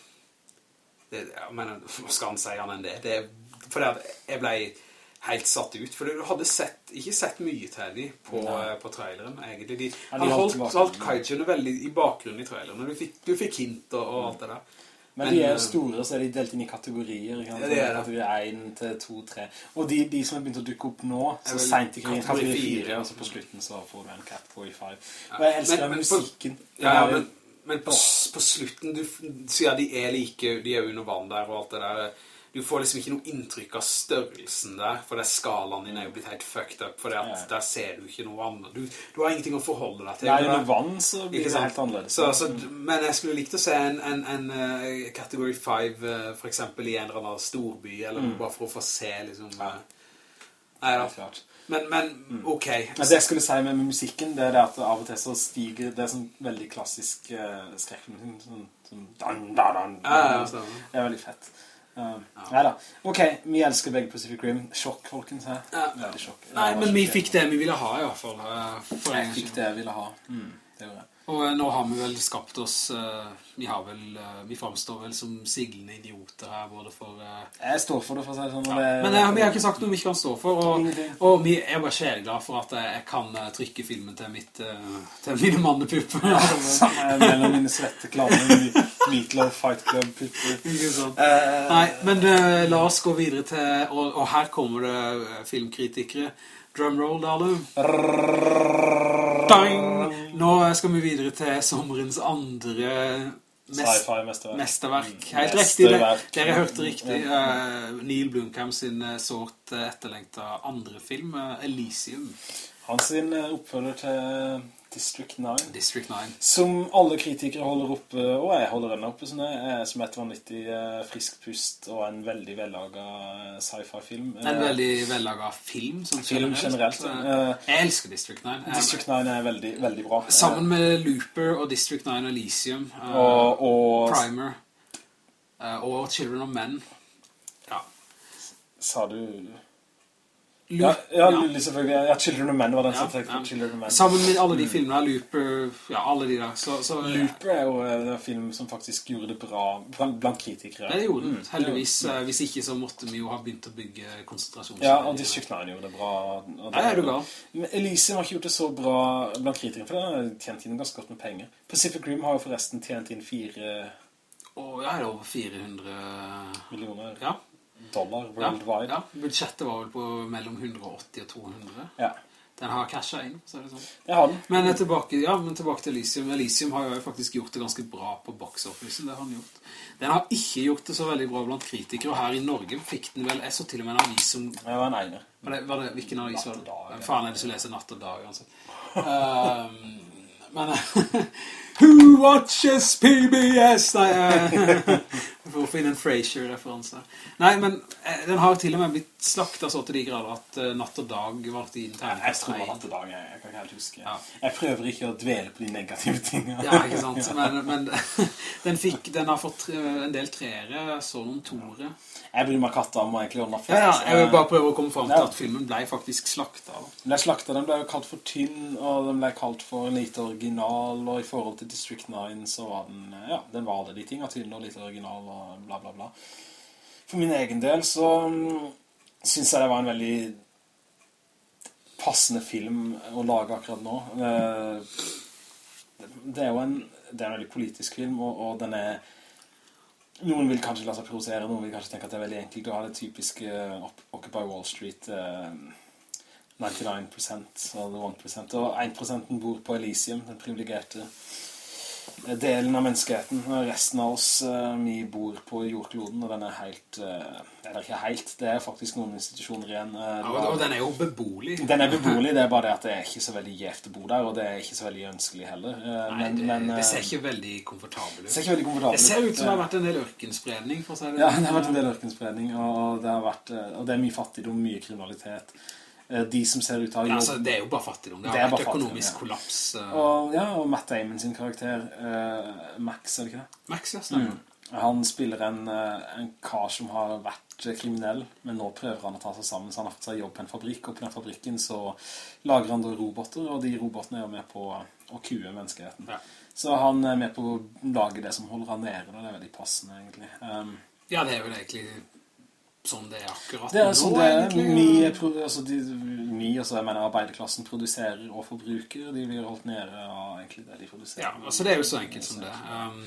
Det, jeg mener, hva skal han si annet enn det? det for det jeg ble helt satt ut. For du hadde sett, ikke sett mye til de på, eh, på traileren, egentlig. De han holdt holdt, kaijuene veldig i bakgrunnen i traileren. Du fikk, du fikk hint og, og alt det der. Men de er jo store, så er de delt inn i kategorier. Ikke? Ja, det er det. Kategori 1 til 2, 3. Og de, de som er begynt å dukke opp nå, så sent i krigen, kategori kategori 4, og så på slutten så får du en kategori 5. Og jeg elsker Men- men, musikken. på-. Ja, ja, men, men på, på slutten, du, siden de er like, de er under vann der og alt det der, du får liksom ikke noe inntrykk av størrelsen der, for det skalaen din er jo blitt helt fucked up, for Ja. der ser du ikke noe annet. Du, du har ingenting å forholde deg til. Nei, Det under vann så blir det helt annerledes. Så, så, men jeg skulle likt å se en, en, en uh, Category 5 uh, for eksempel i en eller annen storby, eller Mm. bare for å få se liksom... Ja. eh, Nei da. Klart. Men, men ok. Men det jeg skulle si med, med musikken, det er det at av og til så stiger Det er sånn veldig klassisk uh, skrekkfilm. Sånn, sånn dan, da, dan, Ja, ja, stemmer. Det er veldig fett. Uh, da. Ok, vi elsker begge Pacific Rim. Sjokk, folkens. her. Ja. Sjokk. Nei, men vi fikk det vi ville ha i hvert fall. eh, Jeg fikk det jeg ville ha. Mm, det gjorde jeg. Og eh, nå har vi vel skapt oss eh, Vi har vel eh, Vi framstår vel som siglende idioter her, både for Jeg står for det, for å si det sånn. ja. det- Men jeg, vi har ikke sagt noe vi ikke kan stå for, og, og vi er bare sjeleglad for at jeg, jeg kan trykke filmen til, mitt, til mine mannepupper. Samme mellom mine svette klammer, Meatloaf Fight Club pupper sånn. Eh, Nei, men uh, la oss gå videre til Og, og her kommer det filmkritikere. Drumroll, Darle. Dang! Nå skal vi videre til sommerens andre mest, Sci-fi mesterverk. mesterverk. Mm, Helt riktig, det. dere hørte riktig. Uh, Neil Blomkamp sin eh, sårt eh, etterlengta andre film, Elysium, Hans oppfølger til District 9. District 9. Som alle kritikere holder oppe, og jeg holder den oppe, det, er, som et vanvittig eh, friskt pust og en veldig vellaget sci-fi-film. En Eh, veldig vellaget film, sånn Film generelt, Eh, eh, Jeg elsker District 9. District 9 er veldig, veldig bra. Sammen med Looper og District 9 Elysium. eh, Eh, og, og Primer. eh, og Children of Men. Ja. sa du... Ja, ja. Selvfølgelig. Ja, Children of Men var den som Ja, tenkte ja. Children of Men. Sammen med alle de filmene, Looper, ja, alle de der. Så, så Looper er jo eh, en film som faktisk gjorde det bra blant, kritikere. Ja, det gjorde. Mm, Heldigvis. eh, Hvis ikke så måtte vi jo ha begynt å bygge konsentrasjon. Ja, og District 9 gjorde det bra. Og Nei, er du gal? Men Elise har ikke gjort det så bra blant kritikere, for den har tjent inn ganske godt med penger. Pacific Rim har jo forresten tjent inn fire... Åh, oh, ja, det er over 400 millioner Ja, dollar worldwide. ja. Budsjettet var vel på mellom 180 og 200. Ja, Den har cashet inn, så er det sånn. Det har den. Men tilbake, ja, men tilbake til Elysium. Elysium har jo faktisk gjort det ganske bra på box-officen, det har den gjort. Den har ikke gjort det så veldig bra blant kritikere, og her i Norge fikk den vel, jeg så til og med en avis som Det var en egner. Var det, var det, hvilken avis var det? Dag, Hvem faen er det som leser Natt og Dag, altså? Um, men (laughs) Who watches PBS? Nei, eh, (laughs) For å finne en Frasier-referanse. Nei, men eh, den har til og med blitt slaktet så til de grader at uh, Natt og Dag var inn Jeg, jeg tror det var natt og dag, jeg, jeg kan ikke helt huske. Ja. Jeg prøver ikke å dvele på de negative tingene. Ja, ikke sant? Men, men (laughs) den, fikk, den har fått tre- en del treere, så noen toere. Jeg bryr meg katta om å egentlig ordne Ja, ja, jeg vil bare prøve å komme frem til Ja. at filmen ble faktisk slaktet. Den ble slaktet, den ble jo kalt for tynn, og den ble kalt for lite original, og i forhold til District 9 så var den, ja, den var alle de tingene, tynn og lite original og bla bla bla. For min egen del så mm, synes jeg det var en veldig passende film å lage akkurat nå. Eh, Det er jo en, det er en veldig politisk film, og, og den er noen vil kanskje la seg provosere, noen vil kanskje tenke at det er veldig enkelt å ha det typiske Oc- Occupy Wall Street eh, 99% og 1%, og 1% bor på Elysium, den privilegerte delen av menneskeheten. Resten av oss, eh, vi bor på jordkloden, og den er helt, eh, eller ikke helt, det er faktisk noen institusjoner igjen. eh, Ja, og, den er jo beboelig. den er beboelig, det er bare det at det er ikke så veldig gjevt å bo der, og det er ikke så veldig ønskelig heller. Men, Nei, det, men, det ser ikke veldig komfortabel ut. det ser ikke veldig komfortabel ut. Det ser ut som det har vært en del ørkenspredning, for å si det. Ja, det har vært en del ørkenspredning, og det, har vært, og det er mye fattigdom, mye kriminalitet. Eh, De som ser ut til å ha Ja, jobb... altså, det er jo bare fattigdom. Det Det har er vært økonomisk fattigdom, kollaps. Uh... Og, ja, og Matt Damon sin karakter, uh, Max, er det ikke det? Max, ja, stemmer. Han spiller en, en kar som har vært kriminell, men nå prøver han å ta seg sammen, så han har fått seg jobb på en fabrikk, og på den fabrikken så lager han roboter, og de robotene er jo med på å kue menneskeheten. Ja. Så han er med på å lage det som holder han nede, og det er veldig passende, egentlig. Um, Ja, det er vel egentlig sånn det er akkurat Det er sånn nå, det er. pro- altså de, mye altså jeg mener arbeiderklassen produserer og forbruker. De blir holdt nede av egentlig det de produserer. Ja, altså det er jo så enkelt som det. Um,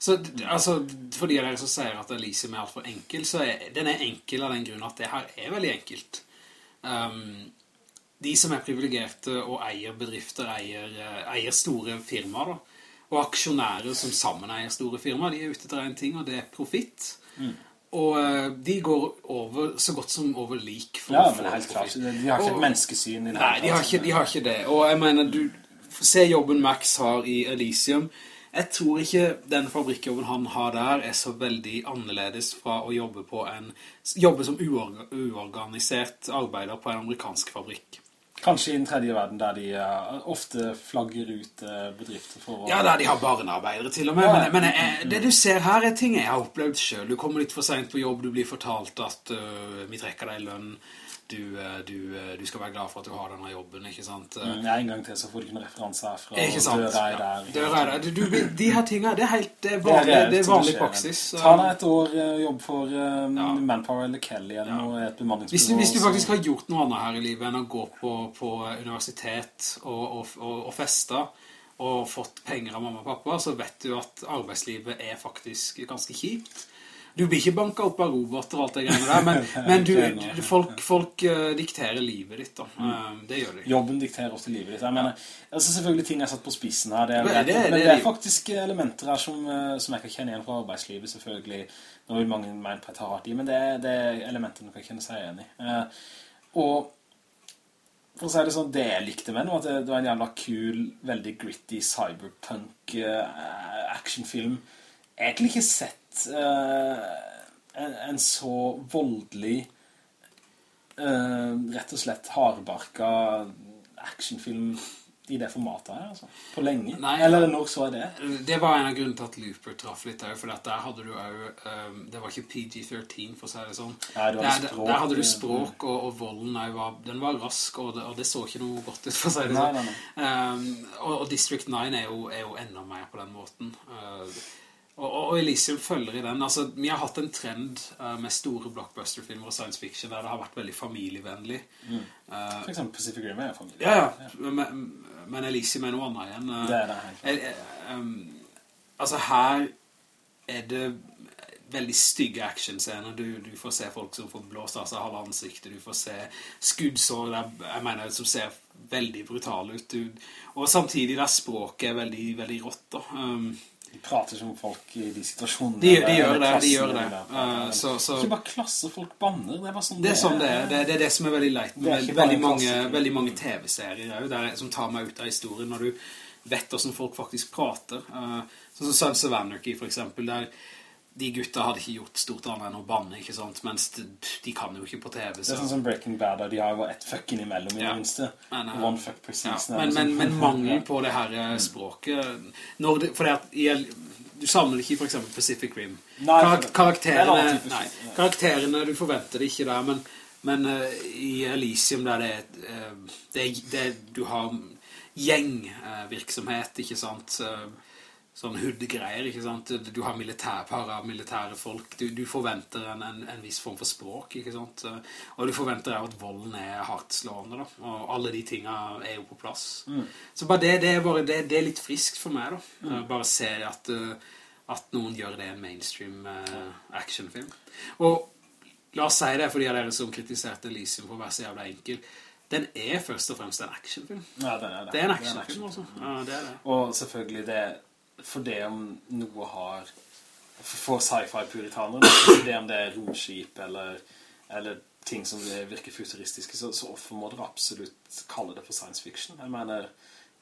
så altså, for de av dere som sier at Elise er alt for enkel, så er den er enkel av den grunnen at det her er veldig enkelt. Um, de som er privilegerte og eier bedrifter, eier, eh, eier store firmaer da, og aksjonærer som sammen eier store firmaer, de er ute etter en ting, og det er profitt. Og eh, de går over, så godt som over lik for Ja, men helt klart. De har ikke Og- et menneskesyn i. Nei, de har, ikke, de har ikke det. Og jeg mener, du ser jobben Max har i Elysium. Jeg tror ikke den fabrikkjobben han har der er så veldig annerledes fra å jobbe, på en, jobbe som uorganisert arbeider på en amerikansk fabrikk. Kanskje i den tredje verden, der de eh, ofte flagger ut eh, bedrifter for å... Ja, der de har barnearbeidere til og med. Ja. Men, men jeg, det du ser her er ting jeg har opplevd selv. Du kommer litt for sent på jobb, du blir fortalt at uh, vi trekker deg lønn. Du, øh, du, øh, du skal være glad for at du har denne jobben, ikke sant? Mm, Ja, en gang til så får du ikke noen referanse fra og Ikke sant? Døra er der. Døra er der. Du, de her tingene, det er helt det er er vanlig, det er så vanlig praksis. Ta deg et år eh, jobb for um, Ja. Manpower eller Kelly eller Ja. noe, et bemanningsbyrå. Hvis du, hvis du faktisk har gjort noe annet her i livet enn å gå på, på universitet og, og, og, og feste og fått penger av mamma og pappa, så vet du at arbeidslivet er faktisk ganske kjipt. Du blir ikke banket opp av roboter og alt det greiene der, men, (laughs) men du, folk, folk uh, dikterer livet ditt da. Mm. Eh, det gjør de. Jobben dikterer ofte livet ditt. Jeg mener, altså selvfølgelig ting er satt på spissen her, det er, Det- det- men det er faktisk elementer her som, eh, som jeg kan kjenne igjen fra arbeidslivet, selvfølgelig. Nå vil mange mene på et hardt i, men det, er- det er elementer du kan kjenne seg igjen i. Uh, og for å si det sånn, det jeg likte med var at det, var en jævla kul, veldig gritty cyberpunk uh, actionfilm. Egentlig ikke sett eh, en, en så voldelig eh, rett og slett hardbarka actionfilm i det formatet her, altså. På lenge. Nei. Eller når så er det? Det var en av grunnene til at Looper traff litt der, for der hadde du jo, um, det var ikke PG-13 for å si det sånn. Nei, det der, språk, der hadde du eh, språk, og, og volden var, den var rask, og det, og det så ikke noe godt ut for å si det Nei, sånn. nei, Um, og, og District 9 er jo, er jo enda mer på den måten. Uh, og, og Elysium følger i den. Altså, vi har hatt en trend uh, med store blockbuster-filmer og science fiction der det har vært veldig familievennlig. Uh, For eksempel Pacific Rim er familie. ja, ja. Men, men Elysium er noe annet igjen. Uh, Det er det helt. Eh, eh, um, altså her er det veldig stygge actionscener. Du, du får se folk som får blåst av seg halve ansiktet. Du får se skuddsår der, jeg mener, som ser veldig brutale ut. Du, og samtidig der språket er veldig, veldig rått. Da. Um, De prater som folk i de situasjonene. De- de gjør det, de gjør det. Eh, så- så- Ikke bare klasser, folk banner. Det er bare sånn det er sånn det er. Det, det er det som er veldig leit med veldig, veldig mange, veldig mange TV-serier som tar meg ut av historien når du vet hvordan folk faktisk prater. Uh, sånn som Sons of Anarchy for eksempel, der de gutta hadde ikke gjort stort annet enn å banne, ikke sant? Mens de, de kan jo ikke på TV. Så. Det er sånn som Breaking Bad, de har jo et fuck innimellom i ja. det minste. Men, uh, One fuck precis. Ja. Men, men, men mangel på det her mm. språket, når det, for det at jeg, du samler ikke for eksempel Pacific Rim. Nei, Karak karakterene, nei, karakterene, du forventer det ikke der, men, men uh, i Elysium der det, uh, det, det, du har gjengvirksomhet, ikke sant? Uh, sånn hood-greier, ikke sant? Du har militærparer, militære folk, du, du forventer en, en, en, viss form for språk, ikke sant? Og du forventer at volden er hardt slående, da. Og alle de tingene er jo på plass. Mm. Så bare det, det, er bare, det, det, er litt friskt for meg, da. Mm. Bare se at, eh, at noen gjør det en mainstream uh, actionfilm. Og la oss si det, for de av dere som kritiserte Elysium for å være så jævla enkel, den er først og fremst en actionfilm. Ja, det er det. Det er en actionfilm, altså. Ja, det er det. Og selvfølgelig, det for det om noe har for sci-fi-puritanere, det om det er romskip eller, eller ting som virker futuristiske, så, så hvorfor må dere absolutt kalle det for science fiction? Jeg mener,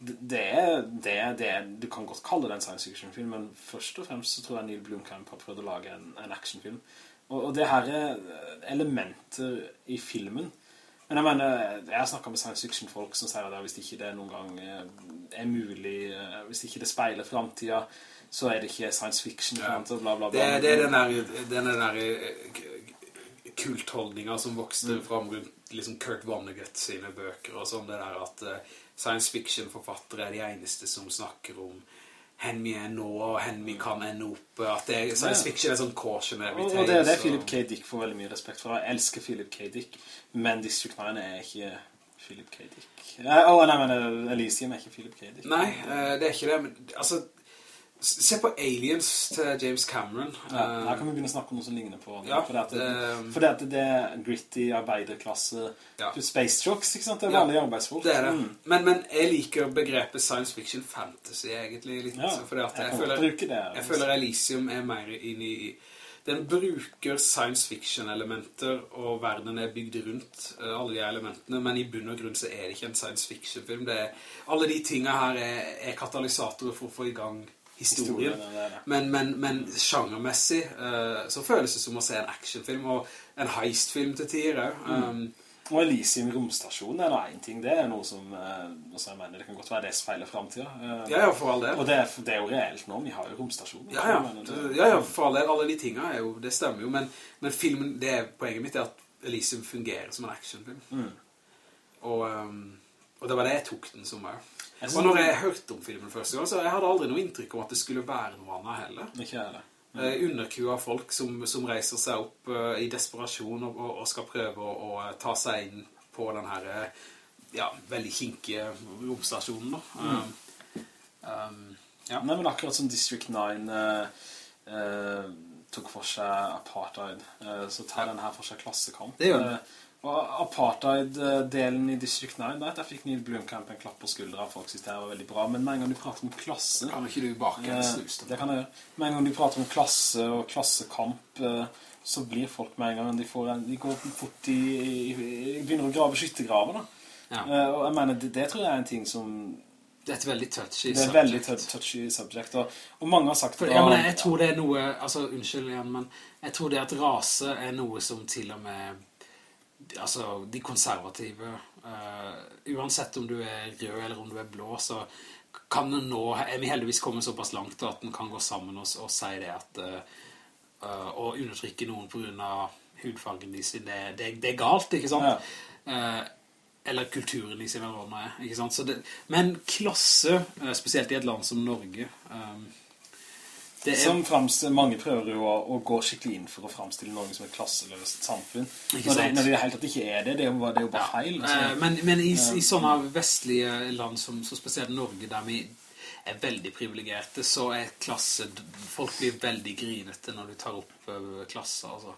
det er, det er, det er, du kan godt kalle det en science fiction-film, men først og fremst så tror jeg Neil Blomkamp har prøvd å lage en, en actionfilm. Og, og det her er elementer i filmen men jeg mener, jeg har snakket med science fiction-folk som sier at hvis ikke det noen gang eh, er mulig, eh, hvis ikke det speiler fremtiden, så er det ikke science fiction, ja. bla, bla, bla. Det, det, er den der, den der eh, kultholdningen som vokste mm. fram rundt liksom Kurt Vonnegut sine bøker og sånn, det der at science fiction-forfattere er de eneste som snakker om hen vi er nå, og hen vi kan ende opp. At det er, science fiction er sånn cautionary tale. Og det er det Philip K. Dick får veldig mye respekt for. Jeg elsker Philip K. Dick, men District 9 er ikke Philip K. Dick. Å, oh, nei, men Elysium er ikke Philip K. Dick. Nei, eh, det er ikke det, men altså Se på Aliens til James Cameron. Ja, her kan vi begynne å snakke om noe som ligner på det. Ja, for, det, um, for det, det er gritty arbeiderklasse ja. space jocks, ikke sant? Det er vanlige ja, arbeidsfolk. Det er det. Mm. Men, men, jeg liker begrepet science fiction fantasy egentlig litt. Ja, fordi at jeg, jeg, føler, det, jeg føler Elysium er mer inn i... Den bruker science fiction-elementer, og verden er bygd rundt uh, alle de elementene, men i bunn og grunn så er det ikke en science fiction-film. Alle de tingene her er, er katalysatorer for å få i gang historien. historien men, men, men sjangermessig uh, så føles det som å se en actionfilm og en heistfilm til tider. Mm. Um, og Elysium romstasjon er en ting. Det er noe som, uh, jeg mener, det kan godt være det som feiler fremtiden. Uh, ja, ja, for all del. Og det er, det er, jo reelt nå, vi har jo romstasjon. Ja, ja. ja, ja, for all del. Alle de tingene er jo, det stemmer jo. Men, men filmen, det er poenget mitt er at Elysium fungerer som en actionfilm. Mm. Og, um, og det var det jeg tok den som var. Og når jeg hørte om filmen første gang, så jeg hadde aldri noe inntrykk om at det skulle være noe annet heller. Ikke heller. Mm. Eh, underkua folk som, som, reiser seg opp uh, i desperasjon og, og, skal prøve å, og, ta seg inn på den her uh, ja, veldig kinkige romstasjonen da. Mm. Um, um, ja. Nei, men akkurat som District 9 tok for seg apartheid, så tar ja. den her for seg klassekamp. Det gjør den. Og apartheid-delen i District 9, der, der fikk Neil Blomkamp en klapp på skuldra, folk synes det var veldig bra. Men med en gang du prater om klasse... Kan ikke du bake en eh, snus? Det kan jeg gjøre. Med en gang du prater om klasse og klassekamp, eh, så blir folk med en gang, de, en, de går fort i, i, begynner å grave skyttegraver da. Ja. Eh, og jeg mener, det, det, tror jeg er en ting som... Det er et veldig touchy subject. Det er et veldig touchy subject, og, og, mange har sagt... For, ja, men jeg, jeg tror det er noe, altså unnskyld igjen, men jeg tror det at rase er noe som til og med altså, de konservative, uh, uansett om du er rød eller om du er blå, så kan det nå, er vi heldigvis kommet såpass langt at den kan gå sammen og, og si det at uh, å undertrykke noen på grunn av hudfargen de sin, det, det, det, er galt, ikke sant? Ja. Eller kulturen i sin eller ikke sant? Det, men klasse, spesielt i et land som Norge, um, er... Som fremst, mange prøver jo å, gå skikkelig inn for å fremstille Norge som et klasseløst samfunn. Når det, når det, helt at det ikke er det, det er jo, det er jo bare feil. Altså. Men, men i, i, sånne vestlige land, som, så spesielt Norge, der vi er veldig privilegerte, så er klasse, folk blir veldig grinete når du tar opp uh, klasser, altså.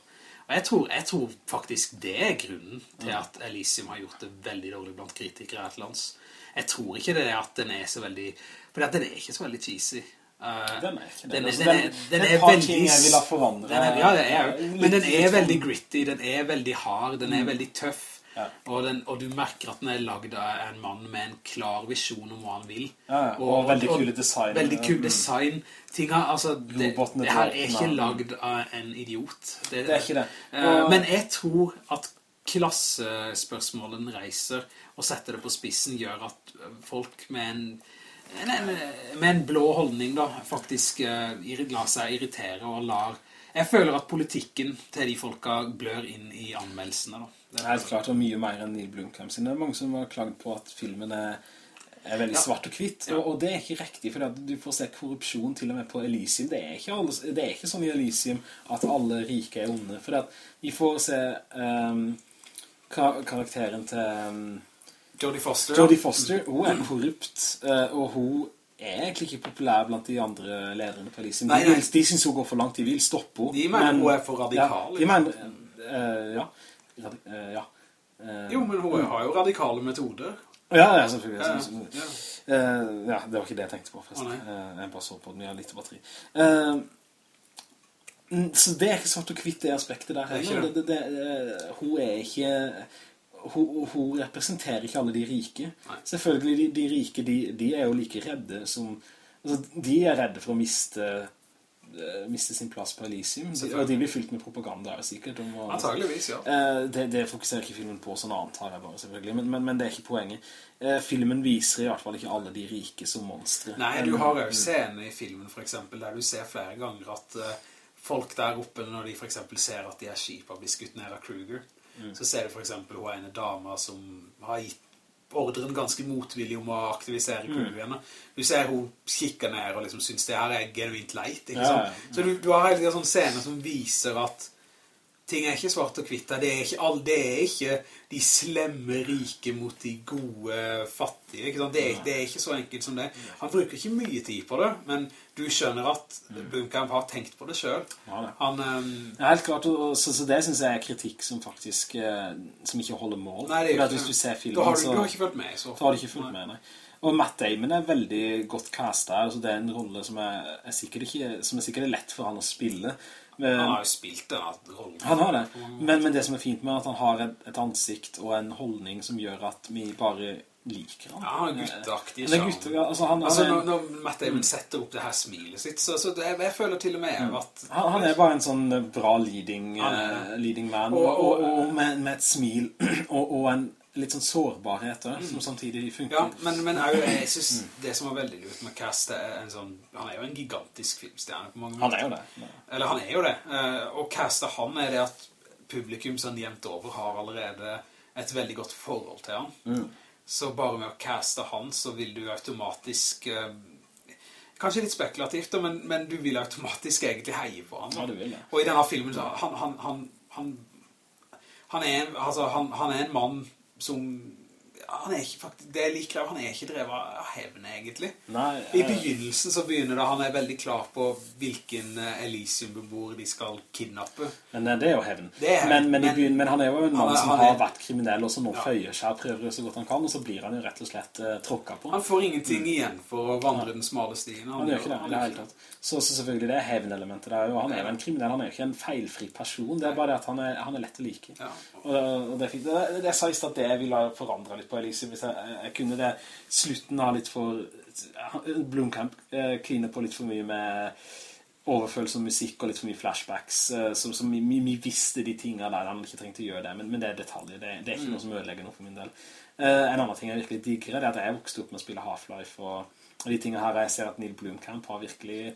Og jeg tror, jeg tror, faktisk det er grunnen til at Elysium har gjort det veldig dårlig blant kritikere et lands. Jeg tror ikke det er at den er så veldig... For den er ikke så veldig cheesy. Uh, den er. Den, den, den, den er, veldig... jeg vil ha forvandret. ja, er, men den er veldig gritty, den er veldig hard, den er mm. veldig tøff. Og, den, og, du merker at den er laget av en mann med en klar visjon om hva han vil. Ja, og, og, veldig kule design. Veldig kul design. Tinga, altså, det, det, her er ikke laget av en idiot. Det, det er ikke det. Uh, men jeg tror at klassespørsmålen reiser og setter det på spissen gjør at folk med en med en blå holdning da, faktisk uh, lar seg irritere og lar... Jeg føler at politikken til de folka blør inn i anmeldelsene da. Det er helt klart, og mye mer enn Neil Blomkamp sin. Det er mange som har klagt på at filmen er, er veldig ja. svart og kvitt, ja. og, og, det er ikke riktig, for du får se korrupsjon til og med på Elysium. Det er ikke, alle, det er ikke sånn i Elysium at alle rike er onde, for vi får se um, karakteren til... Um, Jodie Foster. Jodie Foster, hun er korrupt, uh, og hun er egentlig ikke populær blant de andre lederne på Elysium. De, de, de synes hun går for langt, de vil stoppe henne. De mener men, hun er for radikal. Ja, de mener, uh, ja. Uh, ja. Uh, jo, men hun har jo radikale metoder. Ja, ja selvfølgelig. Ja, ja. Uh, ja, det var ikke det jeg tenkte på, forresten. Oh, jeg bare så på den, jeg har litt batteri. så det er ikke svart og kvitt det aspektet der. Det det, det, hun er ikke... Hun, hun, representerer ikke alle de rike. Nei. Selvfølgelig, de, de rike, de, de, er jo like redde som... Altså, de er redde for å miste Eh, miste sin plass på Elysium. Og de blir fylt med propaganda, sikkert. Om, Antageligvis, ja. Eh, det, det, fokuserer ikke filmen på, sånn antar jeg bare, selvfølgelig. Men, men, men, det er ikke poenget. Eh, filmen viser i hvert fall ikke alle de rike som monstre. Nei, du har jo scener i filmen, for eksempel, der du ser flere ganger at folk der oppe, når de for eksempel ser at de er skipa blir skutt ned av Kruger, mm. så ser du for eksempel hun ene dama som har gitt ordren ganske motvillig om å aktivisere kuluene. Mm. Du ser hun kikker ned og liksom synes det her er genuint leit, ikke sant? Ja, ja. Så du, du har hele tiden sånne scener som viser at ting er ikke svart og kvitt. Det er ikke, det er ikke de slemme rike mot de gode fattige. Det er, det, er, ikke så enkelt som det. Han bruker ikke mye tid på det, men du skjønner at Bunkamp har tenkt på det selv. Han, um, helt klart, og, så, så, det synes jeg er kritikk som faktisk uh, som ikke holder mål. Nei, det er ikke, hvis du ser filmen, da har du, så, du har ikke følt med. Så. Da har du ikke fulgt med, nei. Og Matt Damon er veldig godt castet. Altså det er en rolle som er, er sikkert ikke, som er sikkert lett for han å spille. Men, han har jo spilt den rollen. Han har det. Men, men, det som er fint med at han har et, et, ansikt og en holdning som gjør at vi bare liker han. Ja, han er gutteaktig. Gutte, altså, han, altså, når, når Matt Damon setter opp det her smilet sitt, så, så det, jeg føler til og med mm. at... Han, han, er bare en sånn bra leading, uh, leading man, og, og, og, og med, med, et smil, (clears throat) og, en litt sånn sårbarhet mm. som samtidig funker. Ja, men, men jeg, jeg synes mm. det som var veldig lurt med er en sånn, han er jo en gigantisk filmstjerne på mange måter. Han er jo det. Ja. Eller han er jo det. Og Cass det han er det at publikum sånn jevnt over har allerede et veldig godt forhold til han. Mm. Så bare med å caste han så vil du automatisk eh, kanskje litt spekulativt, men, men, du vil automatisk egentlig heie på han. Ja, du vil det. Og i denne filmen så han, han, han, han, han er, en, altså, han, han er en mann som han er ikke faktisk, det er like han er ikke drevet av hevn egentlig. Nei, I begynnelsen så begynner det, han er veldig klar på hvilken eh, Elysium-beboer de skal kidnappe. Men det er jo hevn. Men, men, men, men, han er jo en mann som har vært kriminell, og som nå ja. føyer seg og prøver så godt han kan, og så blir han jo rett og slett uh, tråkket på. Han får ingenting mm. igjen for å vandre den smale stien. Han, han gjør ikke det, det er helt klart. Så, så, selvfølgelig det er hevnelementet der, og han er jo en kriminell, han er jo ikke en feilfri person, det er bare det at han er, han er lett å like. Ja. Og, og det, det, det, det, sa i sted at det vil ha forandret litt på Elise, hvis jeg, jeg kunne det. Slutten av litt for Blomkamp eh, kliner på litt for mye med overfølelse av musikk og litt for mye flashbacks som, som vi, vi, visste de tingene der han ikke trengte å gjøre det. Men, men det er detaljer, det, det er ikke mm. noe som ødelegger noe for min del. Uh, en annen ting jeg virkelig digger er at jeg vokste opp med å spille Half-Life og, de tingene her jeg ser at Neil Blomkamp har virkelig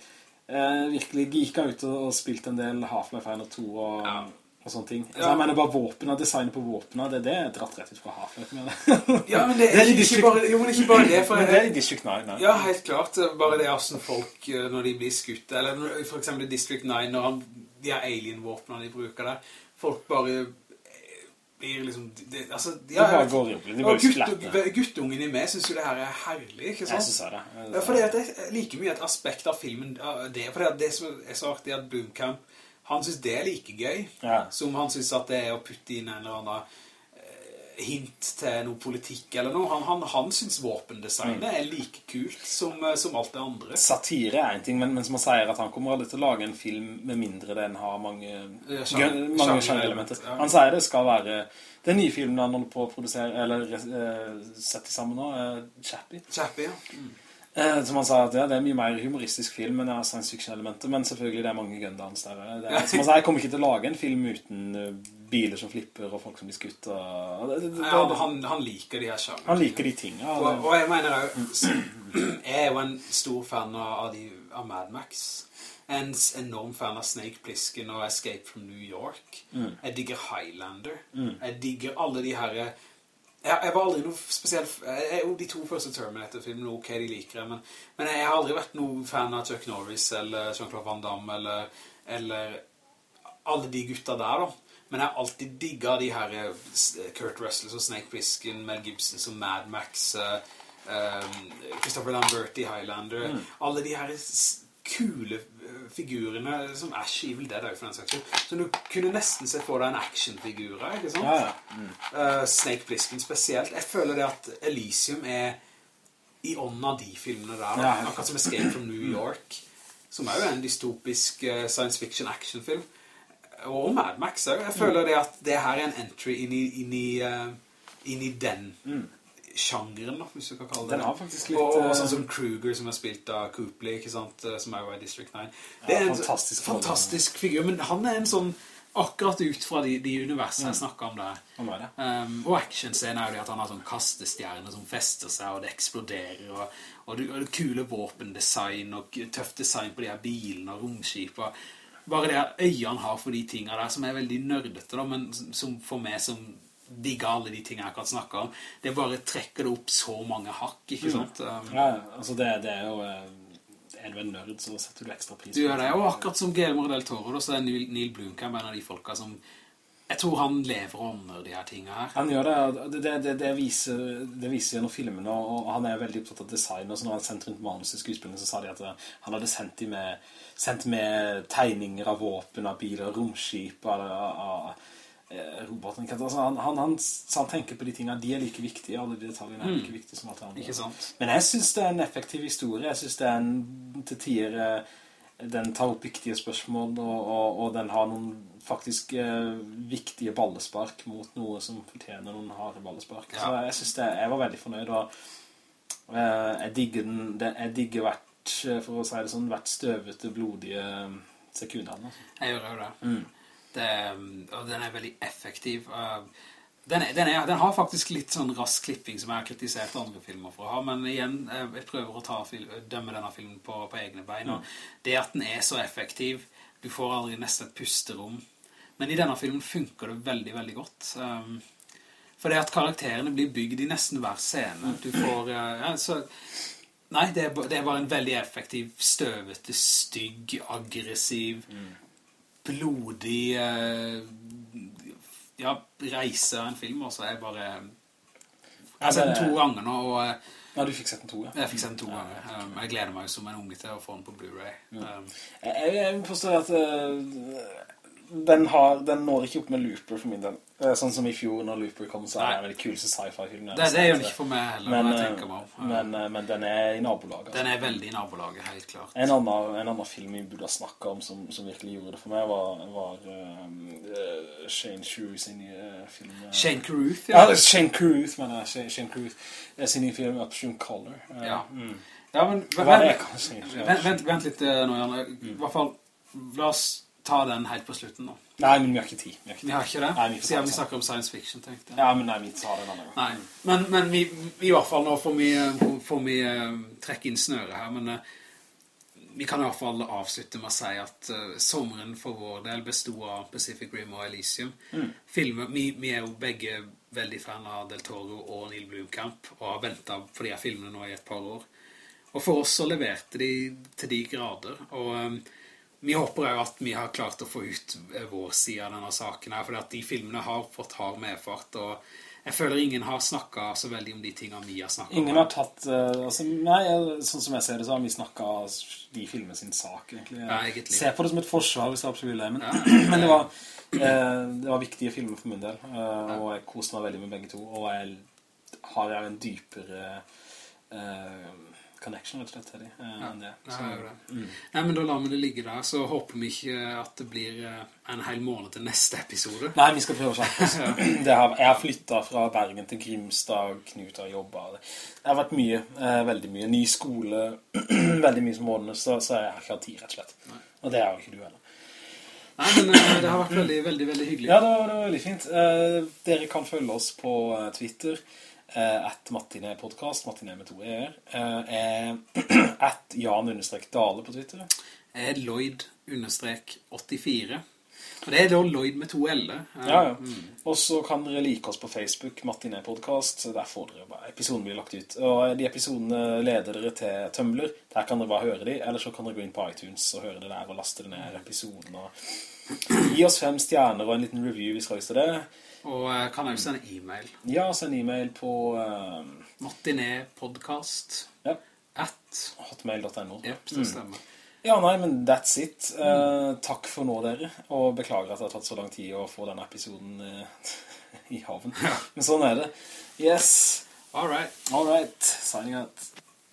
uh, virkelig geeket ut og, og, spilt en del Half-Life 1 og 2 og ja og sånne ting. Ja. jeg mener bare våpene, designet på våpene, det, det er dratt rett ut fra Half-Life. (laughs) ja, men det er, det er ikke, bare, jo, men ikke bare det. For, men det er i District 9, nei. Ja, helt klart. Bare det sånn folk, eh, når de blir skutt, eller for eksempel District 9, når han, de har alien-våpene de bruker der, folk bare eh, blir liksom det, altså, de har, bare går opp, de bare guttungen i meg synes jo det her er herlig, ikke sant? Jeg synes det. Ja, for det er like mye et aspekt av filmen, det, for det, det som er så artig at Boomcamp han synes det er like gøy, ja. som han synes at det er å putte inn en eller annen eh, hint til noe politikk eller noe. Han, han, han synes våpendesignet Mm. er like kult som, eh, som alt det andre. Satire er en ting, men, men som han sier at han kommer aldri til å lage en film med mindre den har mange, Ja, mange sjangerelement, ja. Han sier det skal være den nye filmen han holder på å produsere, eller uh, sette sammen nå, uh, Chappie. Chappie, ja. Mm. Eh, som han sa at ja, det er mye mer humoristisk film, enn det er science fiction-elementet, men selvfølgelig det er mange Gundams der. Det er, som han sa, jeg kommer ikke til å lage en film uten eh, biler som flipper og folk som blir skutt. Og, det, det, det, Ja, han, han, liker de her sjangene. han liker de tingene. Og, Og, jeg mener også, (clears throat) jeg er jo en stor fan av, de, av Mad Max. En enorm fan av Snake Plissken og Escape from New York. Jeg digger Highlander. Jeg digger alle de her... Jeg, jeg var aldri noe spesielt... Jeg, de to første Terminator-filmene, ok, de liker jeg, men, men jeg har aldri vært noen fan av Chuck Norris eller Jean-Claude Van Damme eller, eller alle de gutta der da. Men jeg har alltid digget de her eh, Kurt Russell som Snake Plissken, Mel Gibson som Mad Max, eh, Christopher Lambert i Highlander. Alle de her kule eh, figurene som Ash Evil Dead er for den saks. Så du kunne nesten se for deg en actionfigur her, ikke sant? ja, ja. Eh, Snake Plissken spesielt. Jeg føler det at Elysium er i ånden av de filmene der. Ja. Akkurat som Escape from New York, som er jo en dystopisk uh, science fiction actionfilm. Og Mad Max. Jeg føler det at det her er en entry inn i, inn i, uh, inn i den sjangeren, da, hvis du kan kalle det Den det. litt, Og, og eh, sånn som Kruger, som er spilt av Coopley, ikke sant, eh, som er jo i District 9. Det Ja, en fantastisk fantastisk figur, men han er en sånn, akkurat ut fra de, de universene jeg snakket om der. Han var det. Um, og actionscenen er jo det at han har sånn kastestjerne som fester seg, og det eksploderer, og, og, det, og det kule våpendesign, og tøft design på de her bilene og romskip, bare det her øynene har for de tingene der, som er veldig nørdete, da, men som- som for meg som digger alle de tingene jeg akkurat snakket om, det bare trekker det opp så mange hakk, ikke sant? Um, Ja, altså det, det er jo eh, Er du en nerd, så setter du ekstra pris du gjør det, og akkurat som Guillermo del Toro, så er Neil, Blomkamp en av de folka som jeg tror han lever under ånder de her tingene her. Han gjør det, det, det, det, det, viser, det viser gjennom filmene, og, han er veldig opptatt av design, og så når han sendte rundt manus til skuespillene, så sa de at eh, han hadde sendt med, sendt med tegninger av våpen, av biler, romskip, av, av eh, roboter. Altså, han, han, han, han tenker på de tingene, de er like viktige, alle de detaljene er like viktige som alt andre. Men jeg synes det er en effektiv historie. Jeg synes det er en til tider eh, den tar opp viktige spørsmål, og, og, og den har noen faktisk eh, viktige ballespark mot noe som fortjener noen harde ballespark. Ja. Så jeg synes det, jeg var veldig fornøyd, og eh, jeg digger den, det, jeg digger hvert, eh, for å si det sånn, hvert støvete, blodige sekundene. Altså. Jeg gjør jo det. Det og den er veldig effektiv. Uh, Den, er, den, er, den har faktisk litt sånn rask klipping som jeg har kritisert andre filmer for å ha, men igjen, eh, jeg prøver å ta, fil- dømme denne filmen på, på egne bein. og Det at den er så effektiv, du får aldri nesten et pusterom. Men i denne filmen funker det veldig, veldig godt. Um, for det at karakterene blir bygd i nesten hver scene. Du får, eh, ja, så... Nei, det er, det er bare en veldig effektiv, støvete, stygg, aggressiv, blodig eh, ja, reise en film og så er jeg bare jeg har sett den to ganger nå og eh, Ja, du fikk sett den to, ja. jeg fikk sett den to ganger. Um, jeg gleder meg som en unge til å få den på Blu-ray. Um, Jeg, jeg forstår at eh, den, har, den når ikke opp med Looper for min del. Eh, Sånn som i fjor når Looper kom, så er det den kuleste sci-fi-filmen. det, det er jo ikke for meg heller men, jeg eh, tenker meg om men, eh, men den er i nabolaget. Altså. den er veldig i nabolaget, helt klart En annen, en annen film vi burde ha snakket om som, som virkelig gjorde det for meg, var, var uh, Shane Shrew sin nye film. Shane Carruth, Ja, ja. Shane Carruth, men uh, Shane- Shane Carruth. Sin nye film Upstream Color. Uh, Ja. mm. ja men, vent, vent, vent, vent litt nå, Janne. I hvert fall, la oss ta den helt på slutten nå Nei, men vi har ikke tid. Vi har ikke vi har ikke det, Nei, vi siden vi sammen. snakker om science fiction tenkte jeg Ja, men nei, vi tar det en annen gang. Nei, men, men vi, i hvert fall nå får vi, får vi uh, trekke inn snøret her, men uh, vi kan i hvert fall avslutte med å si at uh, sommeren for vår del bestod av Pacific Rim og Elysium. Filmer, vi, vi er jo begge veldig fan av Del Toro og Neil Blomkamp, og har ventet på de her filmene nå i et par år. Og for oss så leverte de til de grader, og eh, vi håper jo at vi har klart å få ut eh, vår side av denne saken her, fordi at de filmene har fått hard medfart, og jeg føler ingen har snakket så veldig om de tingene vi har snakket Ingen om. har tatt, eh, altså, nei, sånn som jeg ser det, så har vi snakket de filmene sin sak, egentlig. Ja, egentlig. Se på det som et forsvar, hvis det absolutt vil men, Ja. (clears throat) men det var, eh, det var viktige filmer for min del, og jeg koste meg veldig med begge to, og jeg har jeg en dypere connection, rett og slett, til de, eh, enn det. Så- ja, det. Mm. Nei, men da lar vi det ligge der, så håper vi ikke at det blir eh, en hel måned til neste episode. Nei, vi skal prøve å oss. (laughs) Jeg har flyttet fra Bergen til Grimstad, Knut har jobbet. Det har vært mye, eh, veldig mye. Ny skole, (clears throat) veldig mye som måneder, så, så jeg har ikke hatt tid, rett og slett. Og det er jo ikke du heller. Nei, men det har vært veldig, veldig, veldig hyggelig. Ja, det var, det var veldig fint. Eh, dere kan følge oss på Twitter, at Martine podcast, Martine med to. Eh, eh, (clears throat) at Jan-Dale på Twitter. er Lloyd-84. Og det er da Lloyd med to L. eh, Ja, ja. Og så kan dere like oss på Facebook, Martine Podcast. Der får dere bare episoden blir lagt ut. Og de episodene leder dere til Tumblr. Der kan dere bare høre de, eller så kan dere gå inn på iTunes og høre det der og laste det ned episoden. Og gi oss fem stjerner og en liten review hvis dere har lyst til det. Og eh, kan også sende e-mail. Ja, send e-mail på uh, Martinepodcast ja, at hotmail.no. Jepp, det stemmer. Ja, nei, men that's it. Uh, takk for nå, dere. Og beklager at det har tatt så lang tid å få denne episoden uh, (laughs) i havn. Men sånn er det. Yes. All right. All right. Signing out.